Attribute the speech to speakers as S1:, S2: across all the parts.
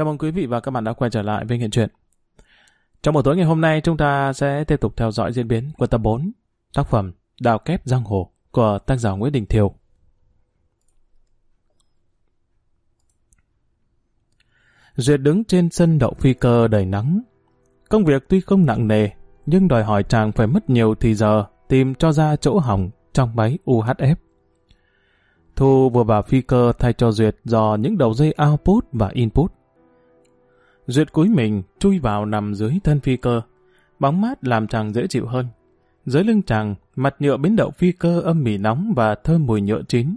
S1: Chào mừng quý vị và các bạn đã quay trở lại với hiện Truyện. Trong buổi tối ngày hôm nay chúng ta sẽ tiếp tục theo dõi diễn biến của tập 4 tác phẩm Đào kép giang hồ của tác giả Nguyễn Đình Thiều. Duyệt đứng trên sân đậu phi cơ đầy nắng. Công việc tuy không nặng nề, nhưng đòi hỏi chàng phải mất nhiều thì giờ tìm cho ra chỗ hỏng trong máy UHF. Thu vừa vào phi cơ thay cho Duyệt dò những đầu dây output và input. Duyệt cúi mình, chui vào nằm dưới thân phi cơ. Bóng mát làm chàng dễ chịu hơn. Dưới lưng chàng, mặt nhựa biến đậu phi cơ âm mỉ nóng và thơm mùi nhựa chín.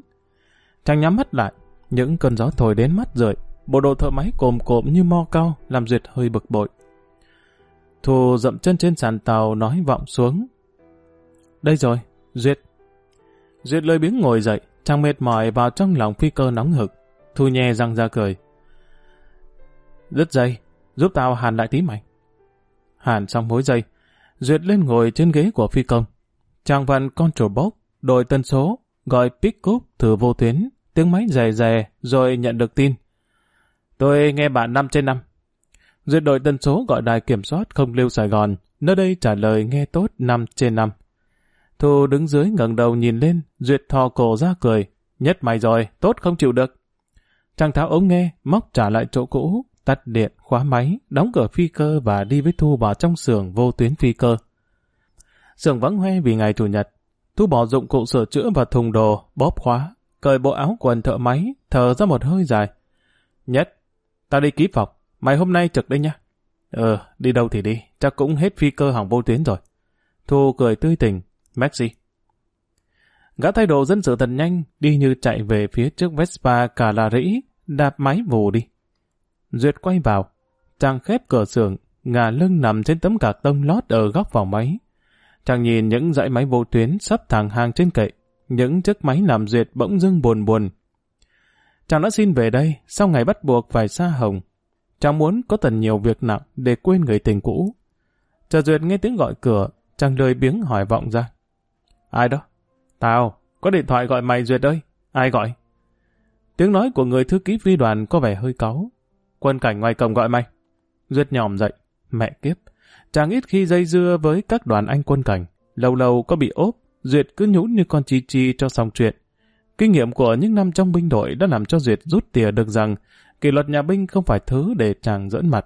S1: Chàng nhắm mắt lại, những cơn gió thổi đến mắt rượi, bộ đồ thợ máy cồm cộm như mo cao, làm Duyệt hơi bực bội. Thu dậm chân trên sàn tàu nói vọng xuống. Đây rồi, Duyệt. Duyệt lơi biếng ngồi dậy, chàng mệt mỏi vào trong lòng phi cơ nóng hực. Thu nhè răng ra cười. Rất dây, giúp tao hàn lại tí mày. Hàn xong mối dây, Duyệt lên ngồi trên ghế của phi công. Chàng vặn control box, đổi tân số, gọi pick up thử vô tuyến, tiếng máy rè rè, rồi nhận được tin. Tôi nghe bạn 5 trên 5. Duyệt đổi tân số gọi đài kiểm soát không lưu Sài Gòn, nơi đây trả lời nghe tốt 5 trên 5. Thu đứng dưới ngẩng đầu nhìn lên, Duyệt thò cổ ra cười. Nhất mày rồi, tốt không chịu được. Chàng tháo ống nghe, móc trả lại chỗ cũ, tắt điện, khóa máy, đóng cửa phi cơ và đi với Thu vào trong xưởng vô tuyến phi cơ. Xưởng vắng hoe vì ngày Chủ nhật. Thu bỏ dụng cụ sửa chữa và thùng đồ, bóp khóa, cởi bộ áo quần thợ máy, thở ra một hơi dài. Nhất, tao đi ký phòng, mày hôm nay trực đây nhá. Ờ, đi đâu thì đi, chắc cũng hết phi cơ hỏng vô tuyến rồi. Thu cười tươi tỉnh, Maxi. Gã thay đồ dân sự thật nhanh, đi như chạy về phía trước Vespa cả là rĩ, đạp máy vù đi. Duyệt quay vào, chàng khép cửa xưởng, ngả lưng nằm trên tấm cạc tông lót ở góc vòng máy. Chàng nhìn những dãy máy vô tuyến sắp thẳng hàng trên kệ, những chiếc máy làm Duyệt bỗng dưng buồn buồn. Chàng đã xin về đây, sau ngày bắt buộc phải xa hồng. Chàng muốn có tần nhiều việc nặng để quên người tình cũ. Chờ Duyệt nghe tiếng gọi cửa, chàng lười biếng hỏi vọng ra. Ai đó? Tao, có điện thoại gọi mày Duyệt ơi. Ai gọi? Tiếng nói của người thư ký phi đoàn có vẻ hơi cáu. Quân cảnh ngoài cổng gọi mày. Duyệt nhòm dậy. Mẹ kiếp. Chàng ít khi dây dưa với các đoàn anh quân cảnh. Lâu lâu có bị ốp, Duyệt cứ nhũn như con chi chi cho xong chuyện. Kinh nghiệm của những năm trong binh đội đã làm cho Duyệt rút tỉa được rằng kỷ luật nhà binh không phải thứ để chàng dẫn mặt.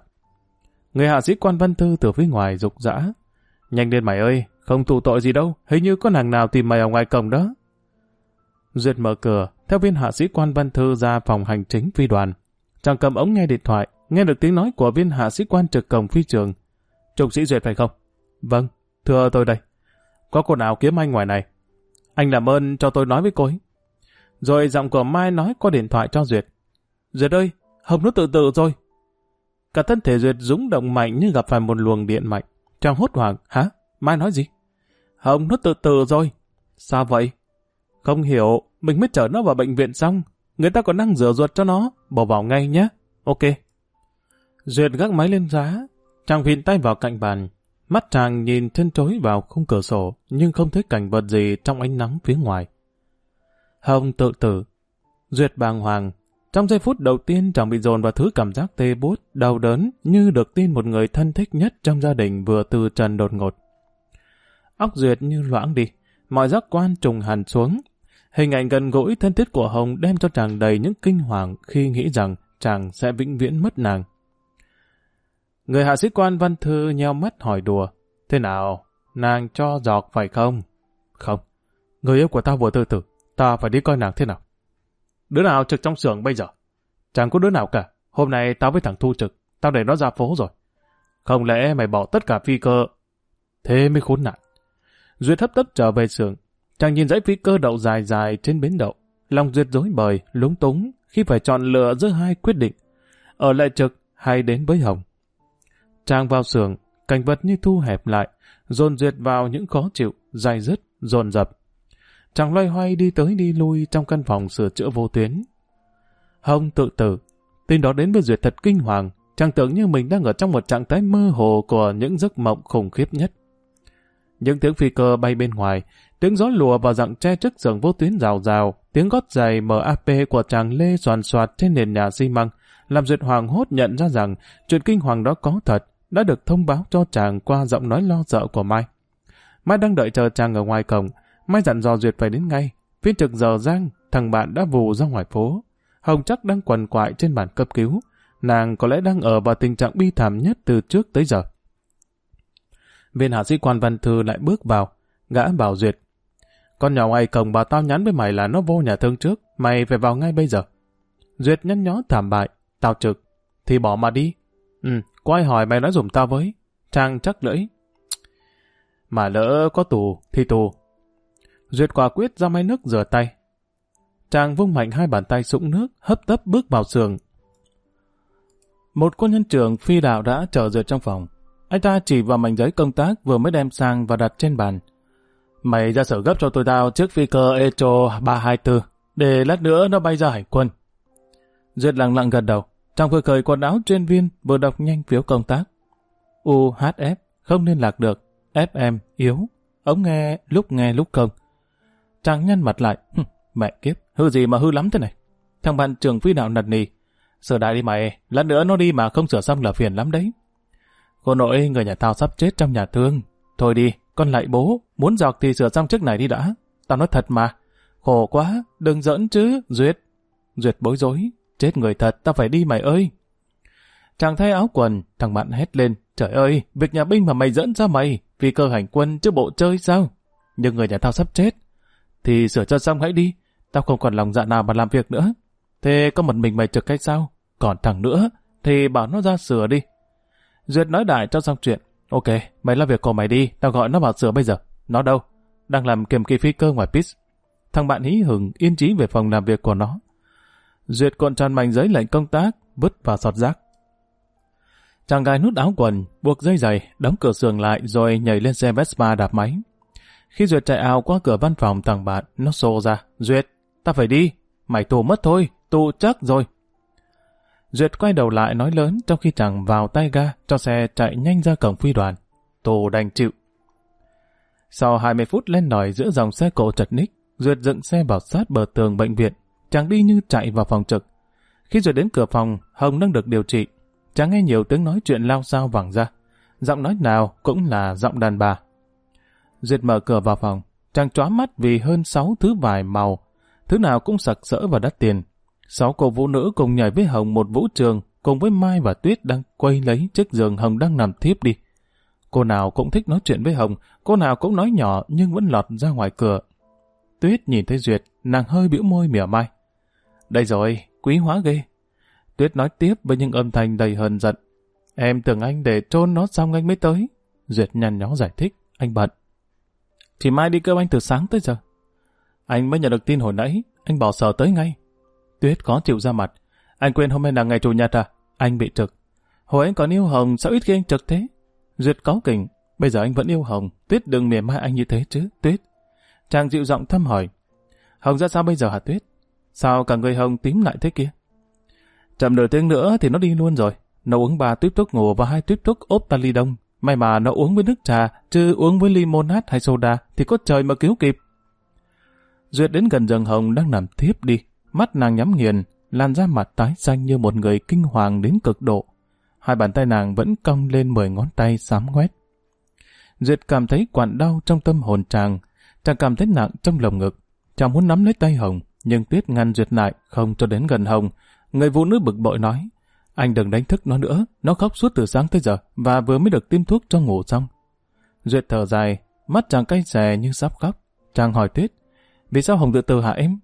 S1: Người hạ sĩ quan văn thư từ phía ngoài rục rã Nhanh lên mày ơi, không tụ tội gì đâu, hình như có nàng nào tìm mày ở ngoài cổng đó. Duyệt mở cửa, theo viên hạ sĩ quan văn thư ra phòng hành chính phi đoàn. Chàng cầm ống nghe điện thoại, nghe được tiếng nói của viên hạ sĩ quan trực cổng phi trường. Trung sĩ Duyệt phải không? Vâng, thưa tôi đây. Có cô nào kiếm anh ngoài này? Anh làm ơn cho tôi nói với cô ấy. Rồi giọng của Mai nói qua điện thoại cho Duyệt. Duyệt ơi, Hồng nó tự tự rồi. Cả thân thể Duyệt rúng động mạnh như gặp phải một luồng điện mạnh. Chàng hốt hoảng, hả? Mai nói gì? Hồng nó tự tự rồi. Sao vậy? Không hiểu, mình mới chở nó vào bệnh viện xong. Người ta còn đang rửa ruột cho nó, bỏ vào ngay nhé. Ok. Duyệt gác máy lên giá, chàng vịn tay vào cạnh bàn. Mắt chàng nhìn chân trối vào khung cửa sổ, nhưng không thấy cảnh vật gì trong ánh nắng phía ngoài. Hồng tự tử. Duyệt bàng hoàng. Trong giây phút đầu tiên chàng bị dồn vào thứ cảm giác tê bút, đau đớn như được tin một người thân thích nhất trong gia đình vừa từ trần đột ngột. Óc Duyệt như loãng đi, mọi giác quan trùng hẳn xuống. Hình ảnh gần gũi thân thiết của Hồng đem cho chàng đầy những kinh hoàng khi nghĩ rằng chàng sẽ vĩnh viễn mất nàng. Người hạ sĩ quan văn thư nheo mắt hỏi đùa. Thế nào? Nàng cho giọt phải không? Không. Người yêu của ta vừa tự tử. Ta phải đi coi nàng thế nào. Đứa nào trực trong xưởng bây giờ? Chẳng có đứa nào cả. Hôm nay tao với thằng Thu trực. Tao để nó ra phố rồi. Không lẽ mày bỏ tất cả phi cơ? Thế mới khốn nạn. Duyệt hấp tấp trở về xưởng. Chàng nhìn dãy phi cơ đậu dài dài trên bến đậu. Lòng Duyệt dối bời, lúng túng khi phải chọn lựa giữa hai quyết định. Ở lại trực hay đến với Hồng. Chàng vào xưởng, cảnh vật như thu hẹp lại, dồn duyệt vào những khó chịu, dài dứt, dồn dập. Chàng loay hoay đi tới đi lui trong căn phòng sửa chữa vô tuyến. Hồng tự tử, tin đó đến với Duyệt thật kinh hoàng, chàng tưởng như mình đang ở trong một trạng thái mơ hồ của những giấc mộng khủng khiếp nhất. Những tiếng phi cơ bay bên ngoài, tiếng gió lùa vào dạng che trước giường vô tuyến rào rào, tiếng gót giày MAP của chàng lê soàn soạt trên nền nhà xi măng, làm Duyệt Hoàng hốt nhận ra rằng chuyện kinh hoàng đó có thật, đã được thông báo cho chàng qua giọng nói lo sợ của Mai. Mai đang đợi chờ chàng ở ngoài cổng, Mai dặn dò Duyệt phải đến ngay. Phiên trực giờ giang, thằng bạn đã vù ra ngoài phố. Hồng chắc đang quằn quại trên bàn cấp cứu. Nàng có lẽ đang ở vào tình trạng bi thảm nhất từ trước tới giờ. Viên hạ sĩ quan văn thư lại bước vào, gã bảo Duyệt. Con nhỏ ngoài cổng bà tao nhắn với mày là nó vô nhà thương trước, mày phải vào ngay bây giờ. Duyệt nhăn nhó thảm bại, tao trực. Thì bỏ mà đi. Ừ, có ai hỏi mày nói dùm tao với. Trang chắc lưỡi. Mà lỡ có tù, thì tù. Duyệt quả quyết ra máy nước rửa tay. Trang vung mạnh hai bàn tay sũng nước, hấp tấp bước vào sườn. Một quân nhân trưởng phi đạo đã chờ Duyệt trong phòng. Anh ta chỉ vào mảnh giấy công tác vừa mới đem sang và đặt trên bàn. Mày ra sở gấp cho tôi tao chiếc phi cơ Echo 324, để lát nữa nó bay ra hải quân. Duyệt lặng lặng gật đầu, trong vừa cởi quần áo chuyên viên vừa đọc nhanh phiếu công tác. UHF không liên lạc được, FM yếu, ống nghe lúc nghe lúc không. Chàng nhăn mặt lại, mẹ kiếp, hư gì mà hư lắm thế này. Thằng bạn trường phi đạo nật nì, sửa đại đi mày, lát nữa nó đi mà không sửa xong là phiền lắm đấy. Cô nội, người nhà tao sắp chết trong nhà thương. Thôi đi, con lại bố, muốn giọt thì sửa xong chiếc này đi đã. Tao nói thật mà. Khổ quá, đừng giỡn chứ, Duyệt. Duyệt bối rối, chết người thật, tao phải đi mày ơi. Chàng thay áo quần, thằng bạn hét lên, trời ơi, việc nhà binh mà mày dẫn ra mày, vì cơ hành quân chứ bộ chơi sao? Nhưng người nhà tao sắp chết. Thì sửa cho xong hãy đi, tao không còn lòng dạ nào mà làm việc nữa. Thế có một mình mày trực cách sao? Còn thằng nữa, thì bảo nó ra sửa đi. Duyệt nói đại cho xong chuyện. Ok, mày làm việc của mày đi, tao gọi nó vào sửa bây giờ. Nó đâu? Đang làm kiểm kỳ phi cơ ngoài pis. Thằng bạn hí hửng yên trí về phòng làm việc của nó. Duyệt cuộn tràn mảnh giấy lệnh công tác, vứt vào sọt rác. Chàng gái nút áo quần, buộc dây giày, đóng cửa sườn lại rồi nhảy lên xe Vespa đạp máy. Khi Duyệt chạy ào qua cửa văn phòng thằng bạn, nó xô ra. Duyệt, ta phải đi. Mày tù mất thôi, tù chắc rồi. Duyệt quay đầu lại nói lớn trong khi chàng vào tay ga cho xe chạy nhanh ra cổng phi đoàn. Tù đành chịu. Sau 20 phút lên nòi giữa dòng xe cộ chật ních, Duyệt dựng xe vào sát bờ tường bệnh viện. Chàng đi như chạy vào phòng trực. Khi Duyệt đến cửa phòng, Hồng đang được điều trị. Chàng nghe nhiều tiếng nói chuyện lao sao vẳng ra. Giọng nói nào cũng là giọng đàn bà. Duyệt mở cửa vào phòng. Chàng chóa mắt vì hơn 6 thứ vải màu. Thứ nào cũng sặc sỡ và đắt tiền. Sáu cô vũ nữ cùng nhảy với Hồng một vũ trường, cùng với Mai và Tuyết đang quay lấy chiếc giường Hồng đang nằm thiếp đi. Cô nào cũng thích nói chuyện với Hồng, cô nào cũng nói nhỏ nhưng vẫn lọt ra ngoài cửa. Tuyết nhìn thấy Duyệt, nàng hơi bĩu môi mỉa mai. Đây rồi, quý hóa ghê. Tuyết nói tiếp với những âm thanh đầy hờn giận. Em tưởng anh để trôn nó xong anh mới tới. Duyệt nhăn nhó giải thích, anh bận. Chỉ mai đi cơm anh từ sáng tới giờ. Anh mới nhận được tin hồi nãy, anh bỏ sở tới ngay. Tuyết khó chịu ra mặt. Anh quên hôm nay là ngày chủ nhật à? Anh bị trực. Hồi anh còn yêu Hồng, sao ít khi anh trực thế? Duyệt có kình. Bây giờ anh vẫn yêu Hồng. Tuyết đừng mỉa mai anh như thế chứ, Tuyết. Chàng dịu giọng thăm hỏi. Hồng ra sao bây giờ hả Tuyết? Sao cả người Hồng tím lại thế kia? Chậm nửa tiếng nữa thì nó đi luôn rồi. Nó uống ba tuyếp thuốc ngủ và hai tuyếp thuốc ốp tali đông. May mà nó uống với nước trà, chứ uống với limonade hay soda thì có trời mà cứu kịp. Duyệt đến gần giường Hồng đang nằm tiếp đi. Mắt nàng nhắm nghiền, làn da mặt tái xanh như một người kinh hoàng đến cực độ. Hai bàn tay nàng vẫn cong lên mười ngón tay xám ngoét. Duyệt cảm thấy quặn đau trong tâm hồn chàng, chàng cảm thấy nặng trong lồng ngực. Chàng muốn nắm lấy tay Hồng, nhưng Tuyết ngăn Duyệt lại, không cho đến gần Hồng. Người phụ nữ bực bội nói, anh đừng đánh thức nó nữa, nó khóc suốt từ sáng tới giờ, và vừa mới được tiêm thuốc cho ngủ xong. Duyệt thở dài, mắt chàng cay xè như sắp khóc. Chàng hỏi Tuyết, vì sao Hồng tự từ hả em?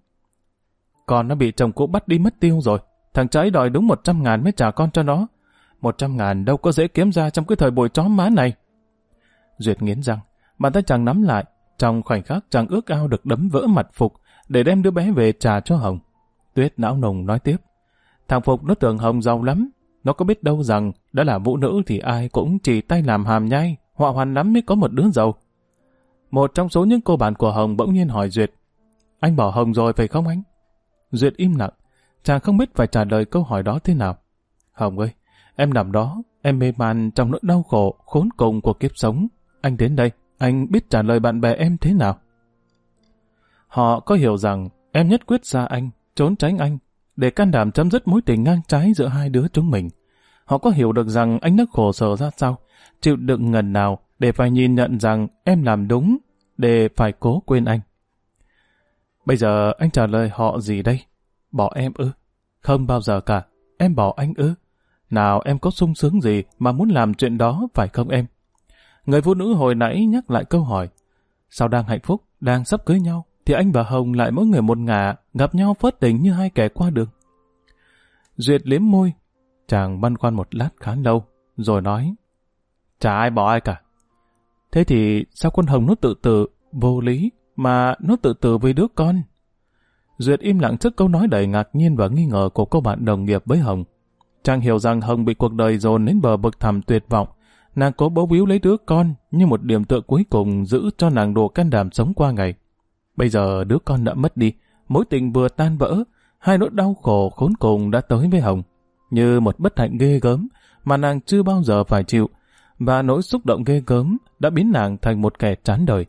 S1: Con nó bị chồng cũ bắt đi mất tiêu rồi. Thằng trái đòi đúng 100 ngàn mới trả con cho nó. 100 ngàn đâu có dễ kiếm ra trong cái thời bồi chó má này. Duyệt nghiến răng, bàn tay chàng nắm lại. Trong khoảnh khắc chàng ước ao được đấm vỡ mặt Phục để đem đứa bé về trả cho Hồng. Tuyết não nồng nói tiếp. Thằng Phục nó tưởng Hồng giàu lắm. Nó có biết đâu rằng đã là vũ nữ thì ai cũng chỉ tay làm hàm nhai, họa hoàn lắm mới có một đứa giàu. Một trong số những cô bạn của Hồng bỗng nhiên hỏi Duyệt. Anh bỏ Hồng rồi phải không anh? Duyệt im lặng, chàng không biết phải trả lời câu hỏi đó thế nào. Hồng ơi, em nằm đó, em mê man trong nỗi đau khổ, khốn cùng của kiếp sống. Anh đến đây, anh biết trả lời bạn bè em thế nào? Họ có hiểu rằng em nhất quyết xa anh, trốn tránh anh, để can đảm chấm dứt mối tình ngang trái giữa hai đứa chúng mình. Họ có hiểu được rằng anh đã khổ sở ra sao, chịu đựng ngần nào để phải nhìn nhận rằng em làm đúng, để phải cố quên anh. Bây giờ anh trả lời họ gì đây? Bỏ em ư? Không bao giờ cả. Em bỏ anh ư? Nào em có sung sướng gì mà muốn làm chuyện đó phải không em? Người phụ nữ hồi nãy nhắc lại câu hỏi. Sao đang hạnh phúc, đang sắp cưới nhau, thì anh và Hồng lại mỗi người một ngả, gặp nhau phớt tình như hai kẻ qua đường. Duyệt liếm môi, chàng băn khoăn một lát khá lâu, rồi nói, chả ai bỏ ai cả. Thế thì sao con Hồng nó tự tử, vô lý, mà nó tự tử với đứa con? Duyệt im lặng trước câu nói đầy ngạc nhiên và nghi ngờ của cô bạn đồng nghiệp với Hồng. Chàng hiểu rằng Hồng bị cuộc đời dồn đến bờ bực thẳm tuyệt vọng. Nàng cố bấu víu lấy đứa con như một điểm tựa cuối cùng giữ cho nàng đồ can đảm sống qua ngày. Bây giờ đứa con đã mất đi, mối tình vừa tan vỡ, hai nỗi đau khổ khốn cùng đã tới với Hồng. Như một bất hạnh ghê gớm mà nàng chưa bao giờ phải chịu, và nỗi xúc động ghê gớm đã biến nàng thành một kẻ chán đời.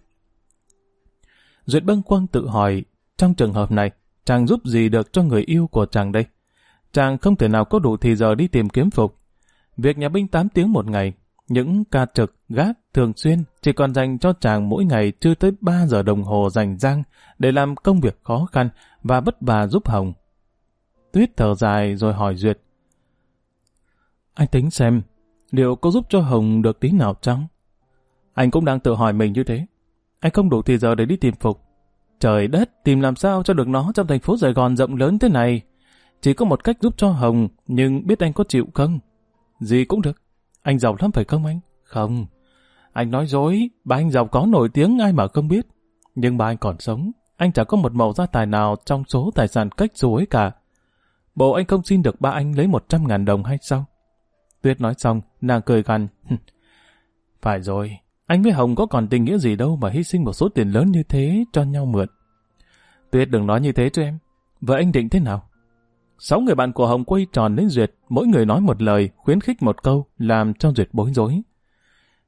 S1: Duyệt bâng quang tự hỏi, trong trường hợp này, chàng giúp gì được cho người yêu của chàng đây? Chàng không thể nào có đủ thì giờ đi tìm kiếm phục. Việc nhà binh 8 tiếng một ngày, những ca trực, gác, thường xuyên chỉ còn dành cho chàng mỗi ngày chưa tới 3 giờ đồng hồ dành rang để làm công việc khó khăn và vất vả giúp Hồng. Tuyết thở dài rồi hỏi Duyệt. Anh tính xem, liệu có giúp cho Hồng được tí nào chăng? Anh cũng đang tự hỏi mình như thế. Anh không đủ thì giờ để đi tìm Phục. Trời đất, tìm làm sao cho được nó trong thành phố Sài Gòn rộng lớn thế này. Chỉ có một cách giúp cho Hồng, nhưng biết anh có chịu không? Gì cũng được. Anh giàu lắm phải không anh? Không. Anh nói dối, ba anh giàu có nổi tiếng ai mà không biết. Nhưng ba anh còn sống, anh chẳng có một màu gia tài nào trong số tài sản cách dù ấy cả. Bộ anh không xin được ba anh lấy một trăm ngàn đồng hay sao? Tuyết nói xong, nàng cười gằn. Phải rồi, anh với Hồng có còn tình nghĩa gì đâu mà hy sinh một số tiền lớn như thế cho nhau mượn. Tuyết đừng nói như thế cho em. Vậy anh định thế nào? Sáu người bạn của Hồng quay tròn đến Duyệt, mỗi người nói một lời, khuyến khích một câu, làm cho Duyệt bối rối.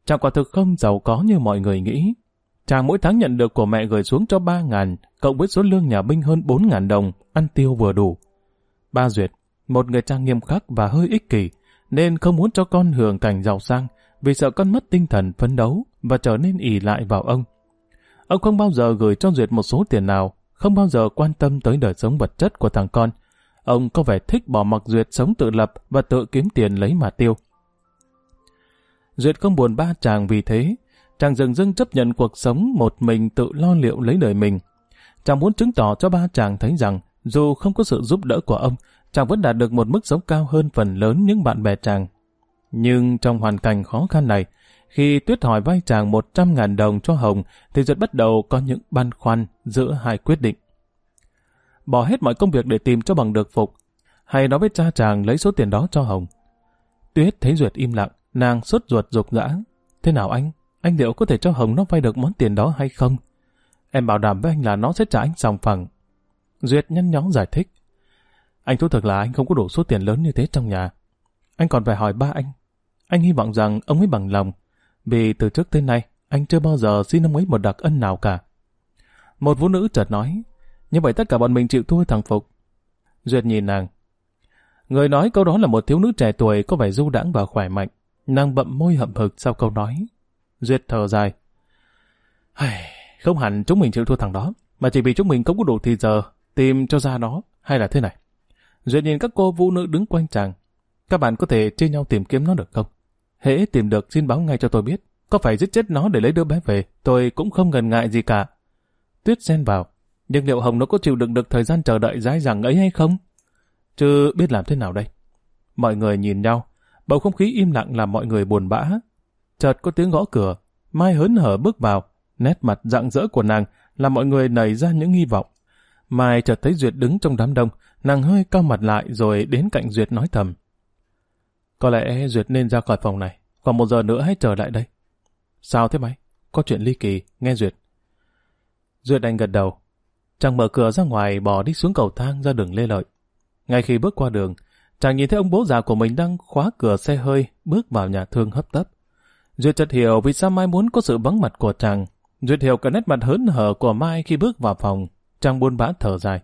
S1: Chàng quả thực không giàu có như mọi người nghĩ. Chàng mỗi tháng nhận được của mẹ gửi xuống cho ba ngàn, cộng với số lương nhà binh hơn bốn ngàn đồng, ăn tiêu vừa đủ. Ba Duyệt, một người cha nghiêm khắc và hơi ích kỷ, nên không muốn cho con hưởng cảnh giàu sang, vì sợ con mất tinh thần phấn đấu và trở nên ỉ lại vào ông. Ông không bao giờ gửi cho Duyệt một số tiền nào, không bao giờ quan tâm tới đời sống vật chất của thằng con, ông có vẻ thích bỏ mặc Duyệt sống tự lập và tự kiếm tiền lấy mà tiêu. Duyệt không buồn ba chàng vì thế, chàng dừng dưng chấp nhận cuộc sống một mình tự lo liệu lấy đời mình. Chàng muốn chứng tỏ cho ba chàng thấy rằng dù không có sự giúp đỡ của ông, chàng vẫn đạt được một mức sống cao hơn phần lớn những bạn bè chàng. Nhưng trong hoàn cảnh khó khăn này, khi Tuyết hỏi vay chàng 100.000 đồng cho Hồng, thì Duyệt bắt đầu có những băn khoăn giữa hai quyết định bỏ hết mọi công việc để tìm cho bằng được Phục, hay nói với cha chàng lấy số tiền đó cho Hồng. Tuyết thấy Duyệt im lặng, nàng sốt ruột rục rã. Thế nào anh? Anh liệu có thể cho Hồng nó vay được món tiền đó hay không? Em bảo đảm với anh là nó sẽ trả anh sòng phẳng. Duyệt nhăn nhó giải thích. Anh thú thực là anh không có đủ số tiền lớn như thế trong nhà. Anh còn phải hỏi ba anh. Anh hy vọng rằng ông ấy bằng lòng, vì từ trước tới nay anh chưa bao giờ xin ông ấy một đặc ân nào cả. Một vũ nữ chợt nói, như vậy tất cả bọn mình chịu thua thằng Phục. Duyệt nhìn nàng. Người nói câu đó là một thiếu nữ trẻ tuổi có vẻ du đãng và khỏe mạnh. Nàng bậm môi hậm hực sau câu nói. Duyệt thở dài. Không hẳn chúng mình chịu thua thằng đó, mà chỉ vì chúng mình không có đủ thì giờ tìm cho ra nó, hay là thế này. Duyệt nhìn các cô vũ nữ đứng quanh chàng. Các bạn có thể chia nhau tìm kiếm nó được không? Hễ tìm được xin báo ngay cho tôi biết. Có phải giết chết nó để lấy đứa bé về, tôi cũng không ngần ngại gì cả. Tuyết xen vào. Nhưng liệu Hồng nó có chịu đựng được thời gian chờ đợi dài dẳng ấy hay không? Chứ biết làm thế nào đây? Mọi người nhìn nhau, bầu không khí im lặng làm mọi người buồn bã. Chợt có tiếng gõ cửa, Mai hớn hở bước vào, nét mặt rạng rỡ của nàng làm mọi người nảy ra những hy vọng. Mai chợt thấy Duyệt đứng trong đám đông, nàng hơi cao mặt lại rồi đến cạnh Duyệt nói thầm. Có lẽ Duyệt nên ra khỏi phòng này, khoảng một giờ nữa hãy trở lại đây. Sao thế mày? Có chuyện ly kỳ, nghe Duyệt. Duyệt đành gật đầu, Chàng mở cửa ra ngoài bỏ đi xuống cầu thang ra đường Lê Lợi. Ngay khi bước qua đường, chàng nhìn thấy ông bố già của mình đang khóa cửa xe hơi bước vào nhà thương hấp tấp. Duyệt chợt hiểu vì sao Mai muốn có sự vắng mặt của chàng. Duyệt hiểu cả nét mặt hớn hở của Mai khi bước vào phòng. Chàng buôn bã thở dài.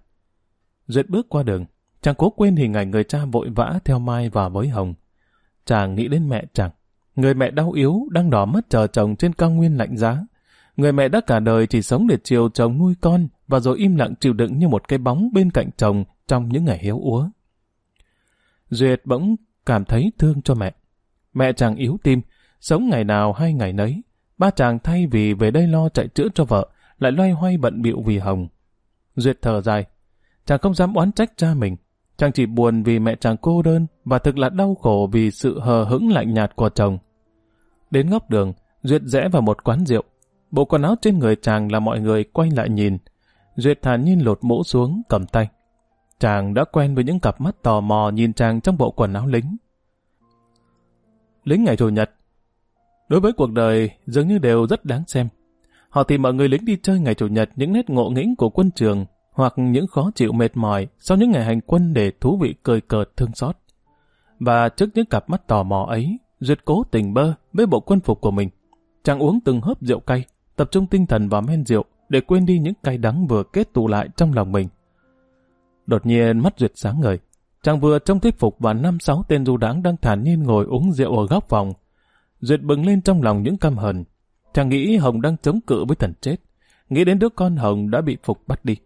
S1: Duyệt bước qua đường, Chàng cố quên hình ảnh người cha vội vã theo Mai và với Hồng. Chàng nghĩ đến mẹ chàng. Người mẹ đau yếu đang đỏ mắt chờ chồng trên cao nguyên lạnh giá. Người mẹ đã cả đời chỉ sống để chiều chồng nuôi con và rồi im lặng chịu đựng như một cái bóng bên cạnh chồng trong những ngày hiếu úa. Duyệt bỗng cảm thấy thương cho mẹ. Mẹ chàng yếu tim, sống ngày nào hay ngày nấy. Ba chàng thay vì về đây lo chạy chữa cho vợ, lại loay hoay bận bịu vì Hồng. Duyệt thở dài. Chàng không dám oán trách cha mình. Chàng chỉ buồn vì mẹ chàng cô đơn và thực là đau khổ vì sự hờ hững lạnh nhạt của chồng. Đến góc đường, Duyệt rẽ vào một quán rượu. Bộ quần áo trên người chàng là mọi người quay lại nhìn. Duyệt thản nhiên lột mũ xuống, cầm tay. Chàng đã quen với những cặp mắt tò mò nhìn chàng trong bộ quần áo lính. Lính ngày Chủ nhật Đối với cuộc đời dường như đều rất đáng xem. Họ tìm mọi người lính đi chơi ngày Chủ nhật những nét ngộ nghĩnh của quân trường hoặc những khó chịu mệt mỏi sau những ngày hành quân để thú vị cười cợt thương xót. Và trước những cặp mắt tò mò ấy, Duyệt cố tình bơ với bộ quân phục của mình. Chàng uống từng hớp rượu cay, tập trung tinh thần vào men rượu để quên đi những cay đắng vừa kết tụ lại trong lòng mình. Đột nhiên mắt Duyệt sáng ngời. Chàng vừa trông thuyết phục và năm sáu tên du đảng đang thản nhiên ngồi uống rượu ở góc phòng. Duyệt bừng lên trong lòng những căm hờn. Chàng nghĩ Hồng đang chống cự với thần chết. Nghĩ đến đứa con Hồng đã bị Phục bắt đi.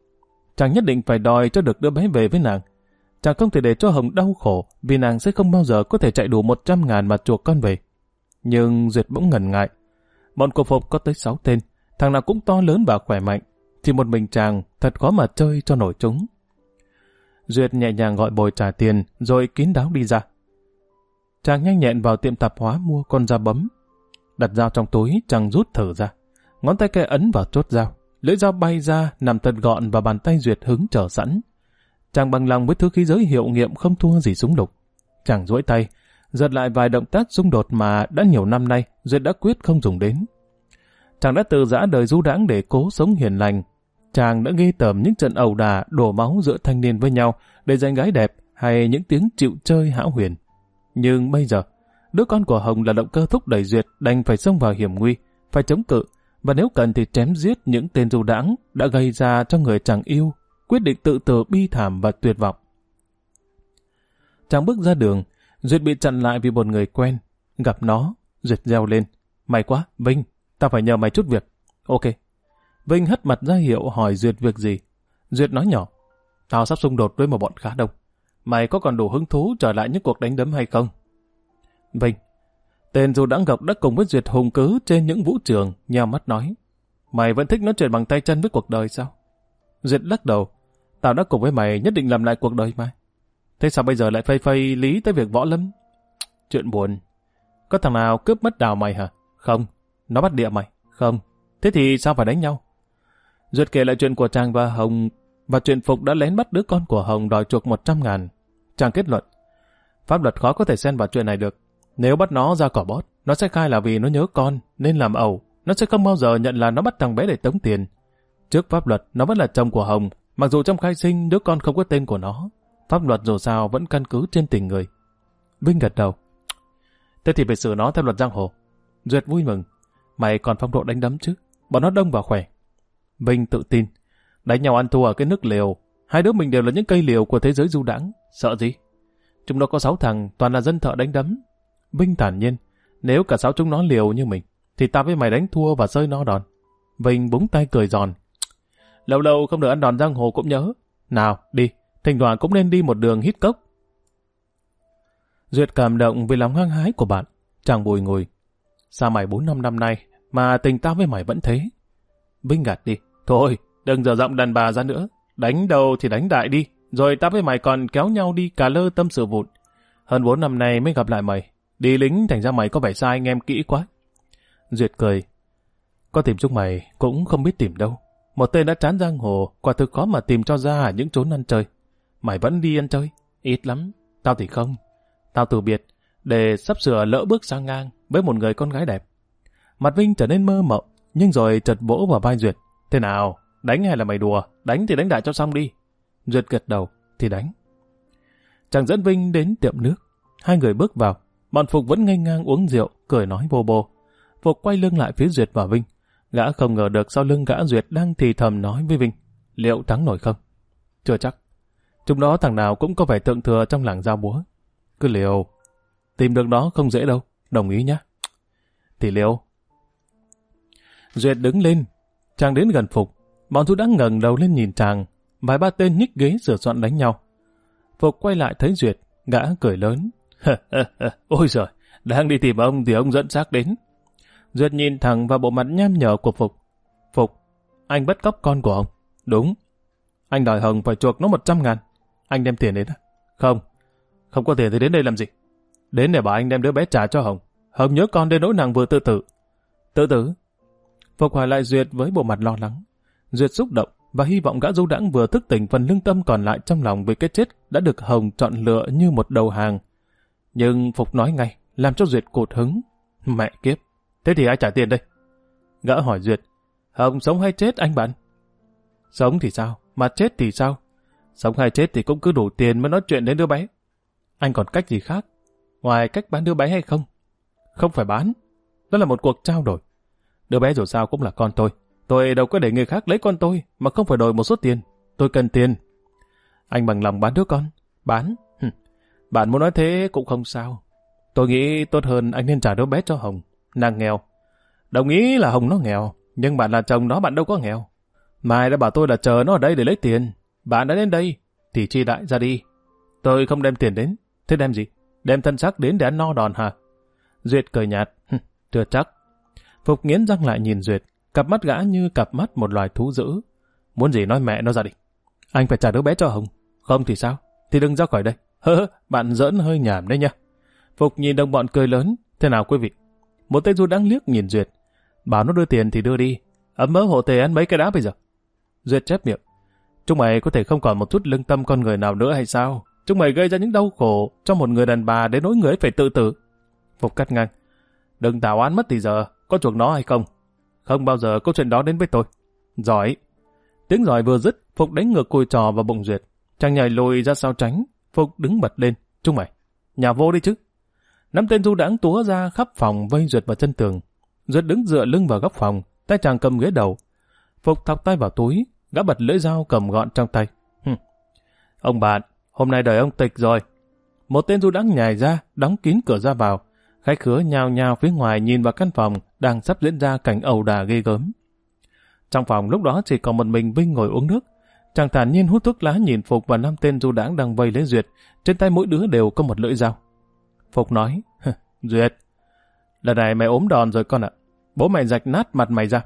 S1: Chàng nhất định phải đòi cho được đứa bé về với nàng. Chàng không thể để cho Hồng đau khổ vì nàng sẽ không bao giờ có thể chạy đủ 100 ngàn mà chuộc con về. Nhưng Duyệt bỗng ngần ngại. Bọn cổ Phục có tới 6 tên, thằng nào cũng to lớn và khỏe mạnh. Chỉ một mình chàng thật khó mà chơi cho nổi chúng. Duyệt nhẹ nhàng gọi bồi trả tiền rồi kín đáo đi ra. Chàng nhanh nhẹn vào tiệm tạp hóa mua con dao bấm. Đặt dao trong túi chàng rút thở ra. Ngón tay kê ấn vào chốt dao. Lưỡi dao bay ra nằm thật gọn và bàn tay Duyệt hứng chờ sẵn. Chàng bằng lòng với thứ khí giới hiệu nghiệm không thua gì súng lục. Chàng duỗi tay, giật lại vài động tác xung đột mà đã nhiều năm nay Duyệt đã quyết không dùng đến. Chàng đã từ giã đời du đãng để cố sống hiền lành, chàng đã ghi tởm những trận ẩu đà đổ máu giữa thanh niên với nhau để giành gái đẹp hay những tiếng chịu chơi hão huyền. Nhưng bây giờ, đứa con của Hồng là động cơ thúc đẩy Duyệt đành phải xông vào hiểm nguy, phải chống cự, và nếu cần thì chém giết những tên du đãng đã gây ra cho người chàng yêu, quyết định tự tử bi thảm và tuyệt vọng. Chàng bước ra đường, Duyệt bị chặn lại vì một người quen. Gặp nó, Duyệt reo lên. May quá, Vinh, tao phải nhờ mày chút việc. Ok, Vinh hất mặt ra hiệu hỏi Duyệt việc gì. Duyệt nói nhỏ, tao sắp xung đột với một bọn khá đông. Mày có còn đủ hứng thú trở lại những cuộc đánh đấm hay không? Vinh, tên dù đãng gặp đã cùng với Duyệt hùng cứ trên những vũ trường, nhào mắt nói, mày vẫn thích nói chuyện bằng tay chân với cuộc đời sao? Duyệt lắc đầu, tao đã cùng với mày nhất định làm lại cuộc đời mà. Thế sao bây giờ lại phây phây lý tới việc võ lâm? Chuyện buồn. Có thằng nào cướp mất đào mày hả? Không. Nó bắt địa mày? Không. Thế thì sao phải đánh nhau? Duyệt kể lại chuyện của chàng và Hồng và chuyện Phục đã lén bắt đứa con của Hồng đòi chuộc 100 ngàn. Chàng kết luận, pháp luật khó có thể xen vào chuyện này được. Nếu bắt nó ra cỏ bót, nó sẽ khai là vì nó nhớ con, nên làm ẩu. Nó sẽ không bao giờ nhận là nó bắt thằng bé để tống tiền. Trước pháp luật, nó vẫn là chồng của Hồng, mặc dù trong khai sinh đứa con không có tên của nó. Pháp luật dù sao vẫn căn cứ trên tình người. Vinh gật đầu. Thế thì phải xử nó theo luật giang hồ. Duyệt vui mừng. Mày còn phong độ đánh đấm chứ? Bọn nó đông và khỏe. Vinh tự tin. Đánh nhau ăn thua ở cái nước liều. Hai đứa mình đều là những cây liều của thế giới du đãng. Sợ gì? Chúng nó có sáu thằng, toàn là dân thợ đánh đấm. Vinh thản nhiên. Nếu cả sáu chúng nó liều như mình, thì ta với mày đánh thua và rơi no đòn. Vinh búng tay cười giòn. Lâu lâu không được ăn đòn giang hồ cũng nhớ. Nào, đi. Thỉnh thoảng cũng nên đi một đường hít cốc. Duyệt cảm động vì lòng hăng hái của bạn. Chàng bùi ngùi. Sao mày bốn năm năm nay mà tình tao với mày vẫn thế? Vinh gạt đi. Thôi, đừng giờ giọng đàn bà ra nữa. Đánh đầu thì đánh đại đi. Rồi ta với mày còn kéo nhau đi cả lơ tâm sự vụn. Hơn bốn năm nay mới gặp lại mày. Đi lính thành ra mày có vẻ sai anh em kỹ quá. Duyệt cười. Có tìm chúng mày cũng không biết tìm đâu. Một tên đã chán giang hồ, quả thực khó mà tìm cho ra những chốn ăn chơi. Mày vẫn đi ăn chơi? Ít lắm. Tao thì không. Tao từ biệt, để sắp sửa lỡ bước sang ngang với một người con gái đẹp. Mặt Vinh trở nên mơ mộng, nhưng rồi chợt vỗ vào vai Duyệt. Thế nào, đánh hay là mày đùa? Đánh thì đánh đại cho xong đi. Duyệt gật đầu, thì đánh. Chàng dẫn Vinh đến tiệm nước. Hai người bước vào. Bọn Phục vẫn ngây ngang uống rượu, cười nói bô bô. Phục quay lưng lại phía Duyệt và Vinh. Gã không ngờ được sau lưng gã Duyệt đang thì thầm nói với Vinh. Liệu thắng nổi không? Chưa chắc. Chúng đó thằng nào cũng có vẻ tượng thừa trong làng giao búa. Cứ liều. Tìm được đó không dễ đâu. Đồng ý nhé. Thì liều. Duyệt đứng lên. Chàng đến gần Phục. Bọn thu đã ngẩng đầu lên nhìn chàng. Vài ba tên nhích ghế sửa soạn đánh nhau. Phục quay lại thấy Duyệt. Gã cười lớn. Ôi giời, đang đi tìm ông thì ông dẫn xác đến. Duyệt nhìn thẳng vào bộ mặt nham nhở của Phục. Phục, anh bắt cóc con của ông. Đúng. Anh đòi Hồng phải chuộc nó 100 ngàn. Anh đem tiền đến à? Không. Không có tiền thì đến đây làm gì? Đến để bảo anh đem đứa bé trả cho Hồng. Hồng nhớ con đến nỗi nàng vừa tự tử. Tự tử? Phục hỏi lại Duyệt với bộ mặt lo lắng. Duyệt xúc động và hy vọng gã du đãng vừa thức tỉnh phần lương tâm còn lại trong lòng vì cái chết đã được Hồng chọn lựa như một đầu hàng. Nhưng Phục nói ngay, làm cho Duyệt cột hứng. Mẹ kiếp, thế thì ai trả tiền đây? Gã hỏi Duyệt, Hồng sống hay chết anh bạn? Sống thì sao, mà chết thì sao? Sống hay chết thì cũng cứ đủ tiền mới nói chuyện đến đứa bé. Anh còn cách gì khác? Ngoài cách bán đứa bé hay không? Không phải bán. Đó là một cuộc trao đổi. Đứa bé dù sao cũng là con tôi. Tôi đâu có để người khác lấy con tôi mà không phải đổi một số tiền. Tôi cần tiền. Anh bằng lòng bán đứa con. Bán? Bạn muốn nói thế cũng không sao. Tôi nghĩ tốt hơn anh nên trả đứa bé cho Hồng. Nàng nghèo. Đồng ý là Hồng nó nghèo. Nhưng bạn là chồng nó bạn đâu có nghèo. Mai đã bảo tôi là chờ nó ở đây để lấy tiền. Bạn đã đến đây, thì chi đại ra đi. Tôi không đem tiền đến. Thế đem gì? Đem thân xác đến để ăn no đòn hả? Duyệt cười nhạt. Chưa chắc. Phục nghiến răng lại nhìn Duyệt. Cặp mắt gã như cặp mắt một loài thú dữ. Muốn gì nói mẹ nó ra đi. Anh phải trả đứa bé cho Hồng. Không thì sao? Thì đừng ra khỏi đây. Hơ, bạn giỡn hơi nhảm đấy nha. Phục nhìn đồng bọn cười lớn. Thế nào quý vị? Một tên du đang liếc nhìn Duyệt. Bảo nó đưa tiền thì đưa đi. Ấm mỡ hộ tề ăn mấy cái đá bây giờ. Duyệt chép miệng. Chúng mày có thể không còn một chút lương tâm con người nào nữa hay sao? Chúng mày gây ra những đau khổ cho một người đàn bà đến nỗi người ấy phải tự tử. Phục cắt ngang. Đừng tạo án mất thì giờ, có chuộc nó hay không? Không bao giờ có chuyện đó đến với tôi. Giỏi. Tiếng giỏi vừa dứt, Phục đánh ngược cùi trò vào bụng Duyệt. Chàng nhảy lùi ra sau tránh. Phục đứng bật lên. trung mày, nhà vô đi chứ. Năm tên du đãng túa ra khắp phòng vây Duyệt vào chân tường. Duyệt đứng dựa lưng vào góc phòng, tay chàng cầm ghế đầu. Phục thọc tay vào túi, gã bật lưỡi dao cầm gọn trong tay. Hừm. Ông bạn, hôm nay đời ông tịch rồi. Một tên du đãng nhảy ra, đóng kín cửa ra vào. Khách khứa nhào nhào phía ngoài nhìn vào căn phòng đang sắp diễn ra cảnh ẩu đà ghê gớm. Trong phòng lúc đó chỉ còn một mình Vinh ngồi uống nước. Chàng thản nhiên hút thuốc lá nhìn Phục và năm tên du đãng đang vây lấy Duyệt. Trên tay mỗi đứa đều có một lưỡi dao. Phục nói, Duyệt, lần này mày ốm đòn rồi con ạ. Bố mày rạch nát mặt mày ra.